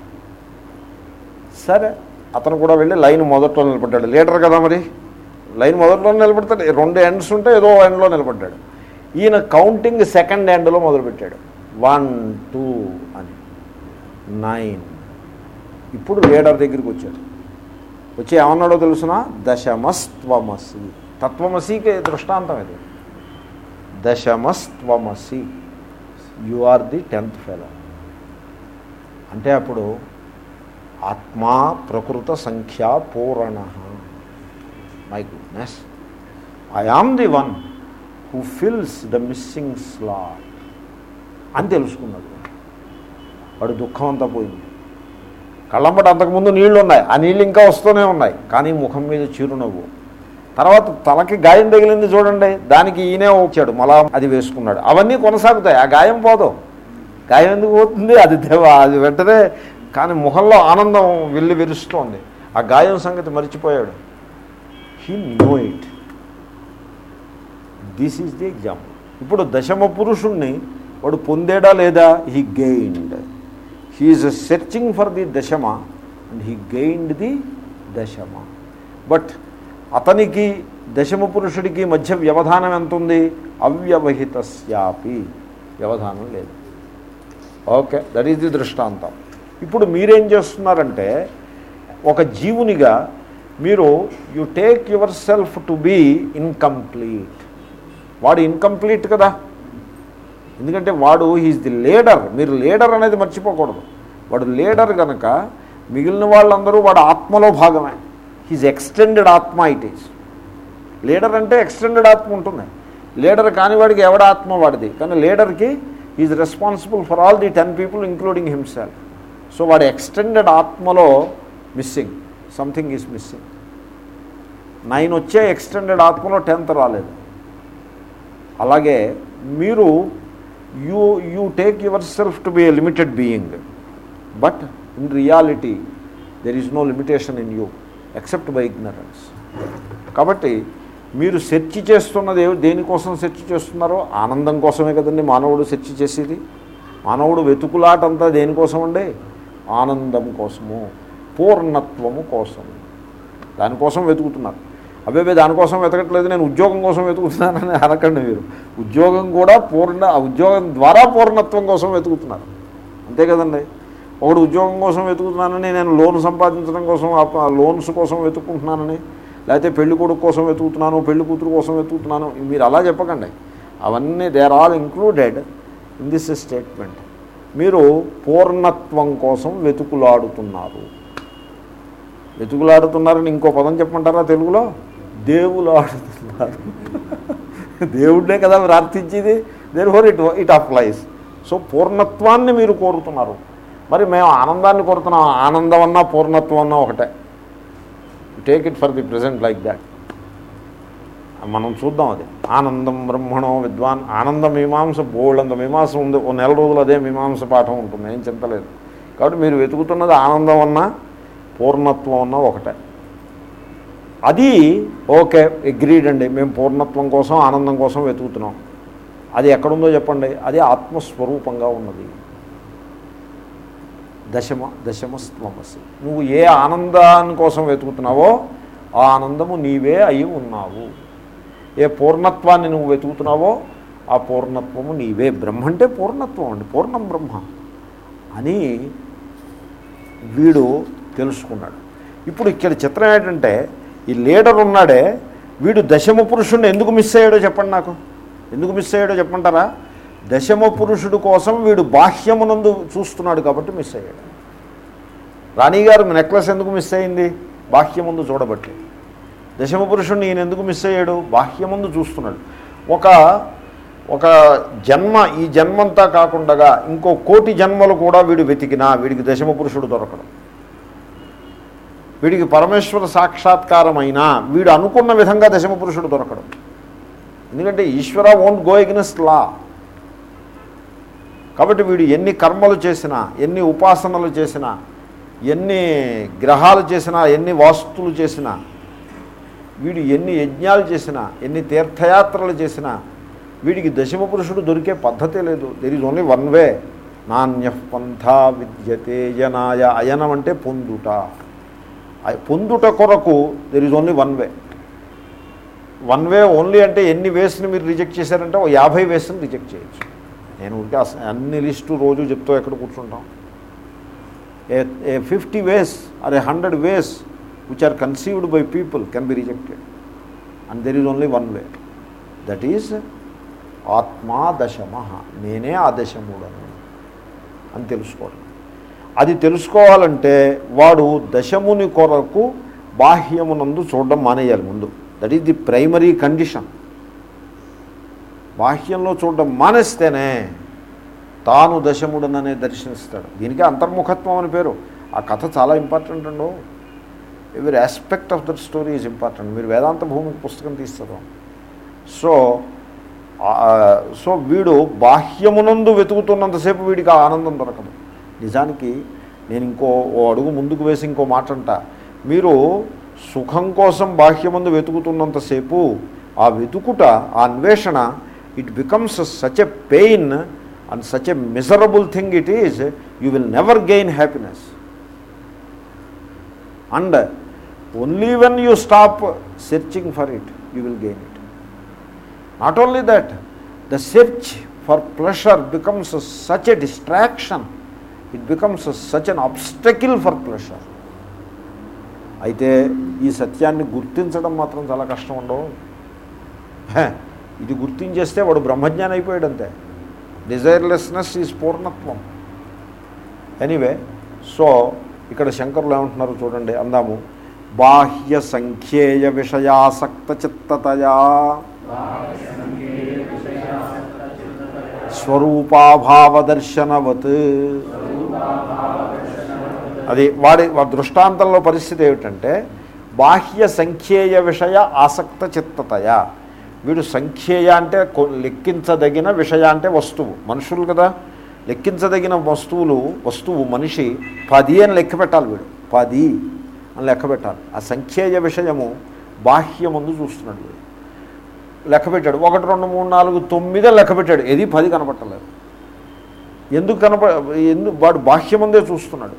[SPEAKER 1] సరే. అతను కూడా వెళ్ళి లైన్ మొదట్లో నిలబడ్డాడు. లీడర్ కదా మరి? లైన్ మొదట్లో నిలబడతాడు. రెండు ఎండ్స్ ఉంటే ఏదో ఎండ్లో నిలబడ్డాడు. ఈయన కౌంటింగ్ సెకండ్ ఎండ్లో మొదలుపెట్టాడు. వన్ టూ అని. నైన్ ఇప్పుడు లీడర్ దగ్గరికి వచ్చాడు. వచ్చి ఏమన్నాడో తెలుసిన? దశమస్త్వమసి. తత్వమసికి దృష్టాంతం ఇది. దశమస్త్వమసి. You are the tenth fellow అంటే అప్పుడు ఆత్మా ప్రకృత సంఖ్యా పూరణ. My goodness I am the one who fills the missing slot అని తెలుసుకున్నాడు. వాడు దుఃఖం అంతా పోయింది. కళ్ళంబటి అంతకుముందు నీళ్ళు ఉన్నాయి. ఆ నీళ్ళు ఇంకా వస్తూనే ఉన్నాయి. కానీ ముఖం మీద చిరునవ్వు తర్వాత తలకి గాయం తగిలింది చూడండి. దానికి ఈయనే వచ్చాడు మళ్ళా అది వేసుకున్నాడు. అవన్నీ కొనసాగుతాయి. ఆ గాయం పోదు. గాయం ఎందుకు పోతుంది? అది దేవా అది వెంటనే. కానీ ముఖంలో ఆనందం వెళ్ళి విరుస్తోంది. ఆ గాయం సంగతి మర్చిపోయాడు. He know it this is the example ఇప్పుడు దశమ పురుషుణ్ణి వాడు పొందేడా లేదా? He gained he's searching for the దశమ అండ్ హీ గెయిన్డ్ ది దశమ. బట్ అతనికి దశమ పురుషుడికి మధ్య వ్యవధానం ఎంత ఉంది అవ్యవహితస్యాపి. వ్యవధానం లేదు. ఓకే దట్ ఈస్ ది దృష్టాంతం. ఇప్పుడు మీరేం చేస్తున్నారంటే ఒక జీవునిగా మీరు you take yourself to be incomplete వాడు ఇన్కంప్లీట్ కదా? ఎందుకంటే వాడు హీజ్ ది లీడర్ మీరు లీడర్ అనేది మర్చిపోకూడదు. వాడు లీడర్ కనుక మిగిలిన వాళ్ళందరూ వాడు ఆత్మలో భాగమే. హీజ్ ఎక్స్టెండెడ్ ఆత్మ ఇట్ ఈస్ లీడర్ అంటే ఎక్స్టెండెడ్ ఆత్మ ఉంటుంది. లీడర్ కాని వాడికి ఎవడ ఆత్మ వాడిది? కానీ లీడర్కి is responsible for all the ten people including himself so వాడు ఎక్స్టెండెడ్ ఆత్మలో missing something is missing nine వచ్చే ఎక్స్టెండెడ్ ఆత్మలో టెన్త్ రాలేదు. అలాగే మీరు you you take yourself to be a limited being but in reality there is no limitation in you except by ignorance కాబట్టి మీరు సెర్చ్ చేస్తున్నది దేనికోసం సెర్చ్ చేస్తున్నారో ఆనందం కోసమే కదండి మానవుడు సెర్చ్ చేసేది. మానవుడు వెతుకులాటంతా దేనికోసం అండి ఆనందం కోసము. పూర్ణత్వము కోసం. దానికోసం వెతుకుతున్నారు. అవే దానికోసం వెతకట్లేదు నేను ఉద్యోగం కోసం వెతుకుతున్నానని అనకండి మీరు. ఉద్యోగం కూడా పూర్ణ ఉద్యోగం ద్వారా పూర్ణత్వం కోసం వెతుకుతున్నారు. అంతే కదండి. ఒకడు ఉద్యోగం కోసం వెతుకుతున్నానని నేను లోన్ సంపాదించడం కోసం ఆ లోన్స్ కోసం వెతుక్కుంటున్నానని లేకపోతే పెళ్ళి కొడుకు కోసం వెతుకుతున్నాను పెళ్ళి కూతురు కోసం వెతుకుతున్నాను మీరు అలా చెప్పకండి. అవన్నీ they are all included in this statement మీరు పూర్ణత్వం కోసం వెతుకులాడుతున్నారు. వెతుకులాడుతున్నారని ఇంకో పదం చెప్పమంటారా తెలుగులో? దేవులాడుతున్నారు. దేవుడే కదా ప్రార్థించేది. దేని for it it applies so పూర్ణత్వాన్ని మీరు కోరుతున్నారు. మరి మేము ఆనందాన్ని కోరుతున్నాం. ఆనందం అన్నా పూర్ణత్వం అన్నా ఒకటే. Take it for the present like that మనం చూద్దాం అది. ఆనందం బ్రహ్మణో విద్వాన్. ఆనంద మీమాంస బోళ్ళంత మీమాంస ఉంది. ఓ నెల రోజులు అదే మీమాంస పాఠం ఉంటుంది. ఏం చింతలేదు. కాబట్టి మీరు వెతుకుతున్నది ఆనందం అన్నా పూర్ణత్వం అన్న ఒకటే. అది ఓకే అగ్రీడ్ అండి. మేము పూర్ణత్వం కోసం ఆనందం కోసం వెతుకుతున్నాం. అది ఎక్కడుందో చెప్పండి. అది ఆత్మస్వరూపంగా ఉన్నది. దశమ దశమస్త్వమసి. నువ్వు ఏ ఆనందాన్ని కోసం వెతుకుతున్నావో ఆ ఆనందము నీవే అయి ఉన్నావు. ఏ పూర్ణత్వాన్ని నువ్వు వెతుకుతున్నావో ఆ పూర్ణత్వము నీవే. బ్రహ్మ అంటే పూర్ణత్వం అండి. పూర్ణం బ్రహ్మ. అని వీడు తెలుసుకున్నాడు. ఇప్పుడు ఇక్కడ చిత్రం ఏంటంటే ఈ లీడర్ ఉన్నాడే వీడు దశమ పురుషుడిని ఎందుకు మిస్ అయ్యాడో చెప్పండి నాకు. ఎందుకు మిస్ అయ్యాడో చెప్పంటారా? దశమ పురుషుడు కోసం వీడు బాహ్యమునందు చూస్తున్నాడు కాబట్టి మిస్ అయ్యాడు. రాణిగారు నెక్లెస్ ఎందుకు మిస్ అయింది? బాహ్యముందు చూడబట్టి దశమ పురుషుడిని ఈయన ఎందుకు మిస్ అయ్యాడు? బాహ్యముందు చూస్తున్నాడు. ఒక ఒక జన్మ ఈ జన్మంతా కాకుండా ఇంకో కోటి జన్మలు కూడా వీడు వెతికినా వీడికి దశమ పురుషుడు దొరకడం. వీడికి పరమేశ్వర సాక్షాత్కారం అయినా వీడు అనుకున్న విధంగా దశమ పురుషుడు దొరకడం. ఎందుకంటే ఈశ్వర ఓంట్ గో ఎగ్నెస్ట్ లా కాబట్టి వీడు ఎన్ని కర్మలు చేసినా ఎన్ని ఉపాసనలు చేసినా ఎన్ని గ్రహాలు చేసినా ఎన్ని వాస్తులు చేసినా వీడు ఎన్ని యజ్ఞాలు చేసినా ఎన్ని తీర్థయాత్రలు చేసినా వీడికి దశమ పురుషుడు దొరికే పద్ధతే లేదు. There is only one way నాణ్య పంథా విద్యతే జనాయ అయనం అంటే పొందుట. పొందుట కొరకు there is only one way one way only అంటే ఎన్ని వేస్ని మీరు రిజెక్ట్ చేశారంటే ఓ యాభై వేస్ని రిజెక్ట్ చేయొచ్చు. నేను ఉంటే అన్ని లిస్టు రోజు చెప్తూ ఎక్కడ కూర్చుంటాం. A a fifty ways or a hundred ways which are conceived by people can be rejected and there is only one way that is ఆత్మా దశమ నేనే ఆ దశముడను అని తెలుసుకోవడం అది తెలుసుకోవాలంటే వాడు దశముని కొరకు బాహ్యమునందు చూడడం మానేయాలి ముందు. That is the primary condition బాహ్యంలో చూడడం మానేస్తేనే తాను దశముడననే దర్శనిస్తాడు. దీనికి అంతర్ముఖత్వం అని పేరు. ఆ కథ చాలా important and. Every aspect of that story is important మీరు వేదాంత భూమి పుస్తకం తీస్తారు. సో సో వీడు బాహ్యమునందు వెతుకుతున్నంతసేపు వీడికి ఆనందం దొరకదు. నిజానికి నేను ఇంకో ఓ అడుగు ముందుకు వేసి ఇంకో మాట అంట. మీరు సుఖం కోసం బాహ్యమందు వెతుకుతున్నంతసేపు ఆ వెతుకుట ఆ అన్వేషణ it becomes such a pain and such a miserable thing it is you will never gain happiness and only when you stop searching for it you will gain it not only that the search for pleasure becomes such a distraction it becomes such an obstacle for pleasure అయితే ఈ సత్యాన్ని గుర్తించడం మాత్రం చాలా కష్టం ఉండవు. ఇది గుర్తించేస్తే వాడు బ్రహ్మజ్ఞానం అయిపోయాడు అంతే డిజైర్లెస్నెస్ ఈజ్ పూర్ణత్వం. ఎనీవే సో ఇక్కడ శంకరులు ఏమంటున్నారు చూడండి అందాము. బాహ్య సంఖ్యేయ విషయాసక్త చిత్తతయా. స్వరూపాభావదర్శనవత్. అది వాడి దృష్టాంతంలో పరిస్థితి ఏమిటంటే బాహ్య సంఖ్యేయ విషయ ఆసక్త చిత్తతయ. వీడు సంఖ్యేయ అంటే లెక్కించదగిన విషయ అంటే వస్తువు. మనుషులు కదా. లెక్కించదగిన వస్తువులు వస్తువు మనిషి పది అని లెక్క పెట్టాలి వీడు. పది అని లెక్క పెట్టాలి. ఆ సంఖ్యేయ విషయము బాహ్యమందు చూస్తున్నాడు వీడు. లెక్క పెట్టాడు. ఒకటి రెండు మూడు నాలుగు తొమ్మిదే లెక్క పెట్టాడు. ఏది పది కనపట్టలేదు. ఎందుకు కనప ఎందుకు వాడు బాహ్యమందే చూస్తున్నాడు.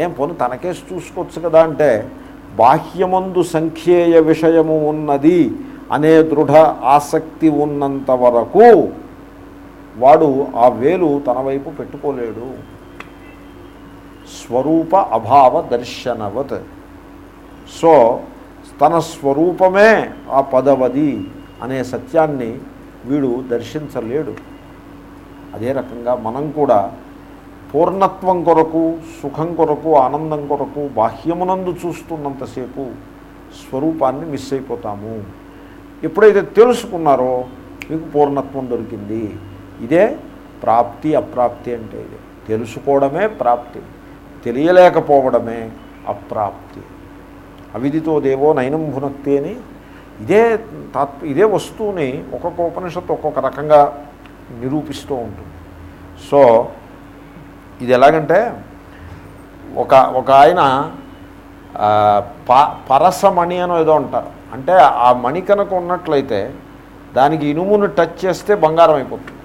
[SPEAKER 1] ఏం పోను తనకేసి చూసుకోవచ్చు కదా అంటే బాహ్యమందు సంఖ్యేయ విషయము ఉన్నది అనే దృఢ ఆసక్తి ఉన్నంత వరకు వాడు ఆ వేలు తన వైపు పెట్టుకోలేడు. స్వరూప అభావ దర్శనవత్. సో తన స్వరూపమే ఆ పదవది అనే సత్యాన్ని వీడు దర్శించలేడు. అదే రకంగా మనం కూడా పూర్ణత్వం కొరకు సుఖం కొరకు ఆనందం కొరకు బాహ్యమునందు చూస్తున్నంతసేపు స్వరూపాన్ని మిస్ అయిపోతాము. ఎప్పుడైతే తెలుసుకున్నారో మీకు పూర్ణత్వం దొరికింది. ఇదే ప్రాప్తి అప్రాప్తి అంటే ఇదే. తెలుసుకోవడమే ప్రాప్తి. తెలియలేకపోవడమే అప్రాప్తి. అవిధితో దేవో నయనం భునక్తి అని ఇదే తాత్ ఇదే వస్తువుని ఒక్కొక్క ఉపనిషత్తు ఒక్కొక్క రకంగా నిరూపిస్తూ ఉంటుంది. సో ఇది ఎలాగంటే ఒక ఒక ఆయన ప పరసమణి అని ఏదో అంటారు అంటే ఆ మణి కనుక ఉన్నట్లయితే దానికి ఇనుమును టచ్ చేస్తే బంగారం అయిపోతుంది.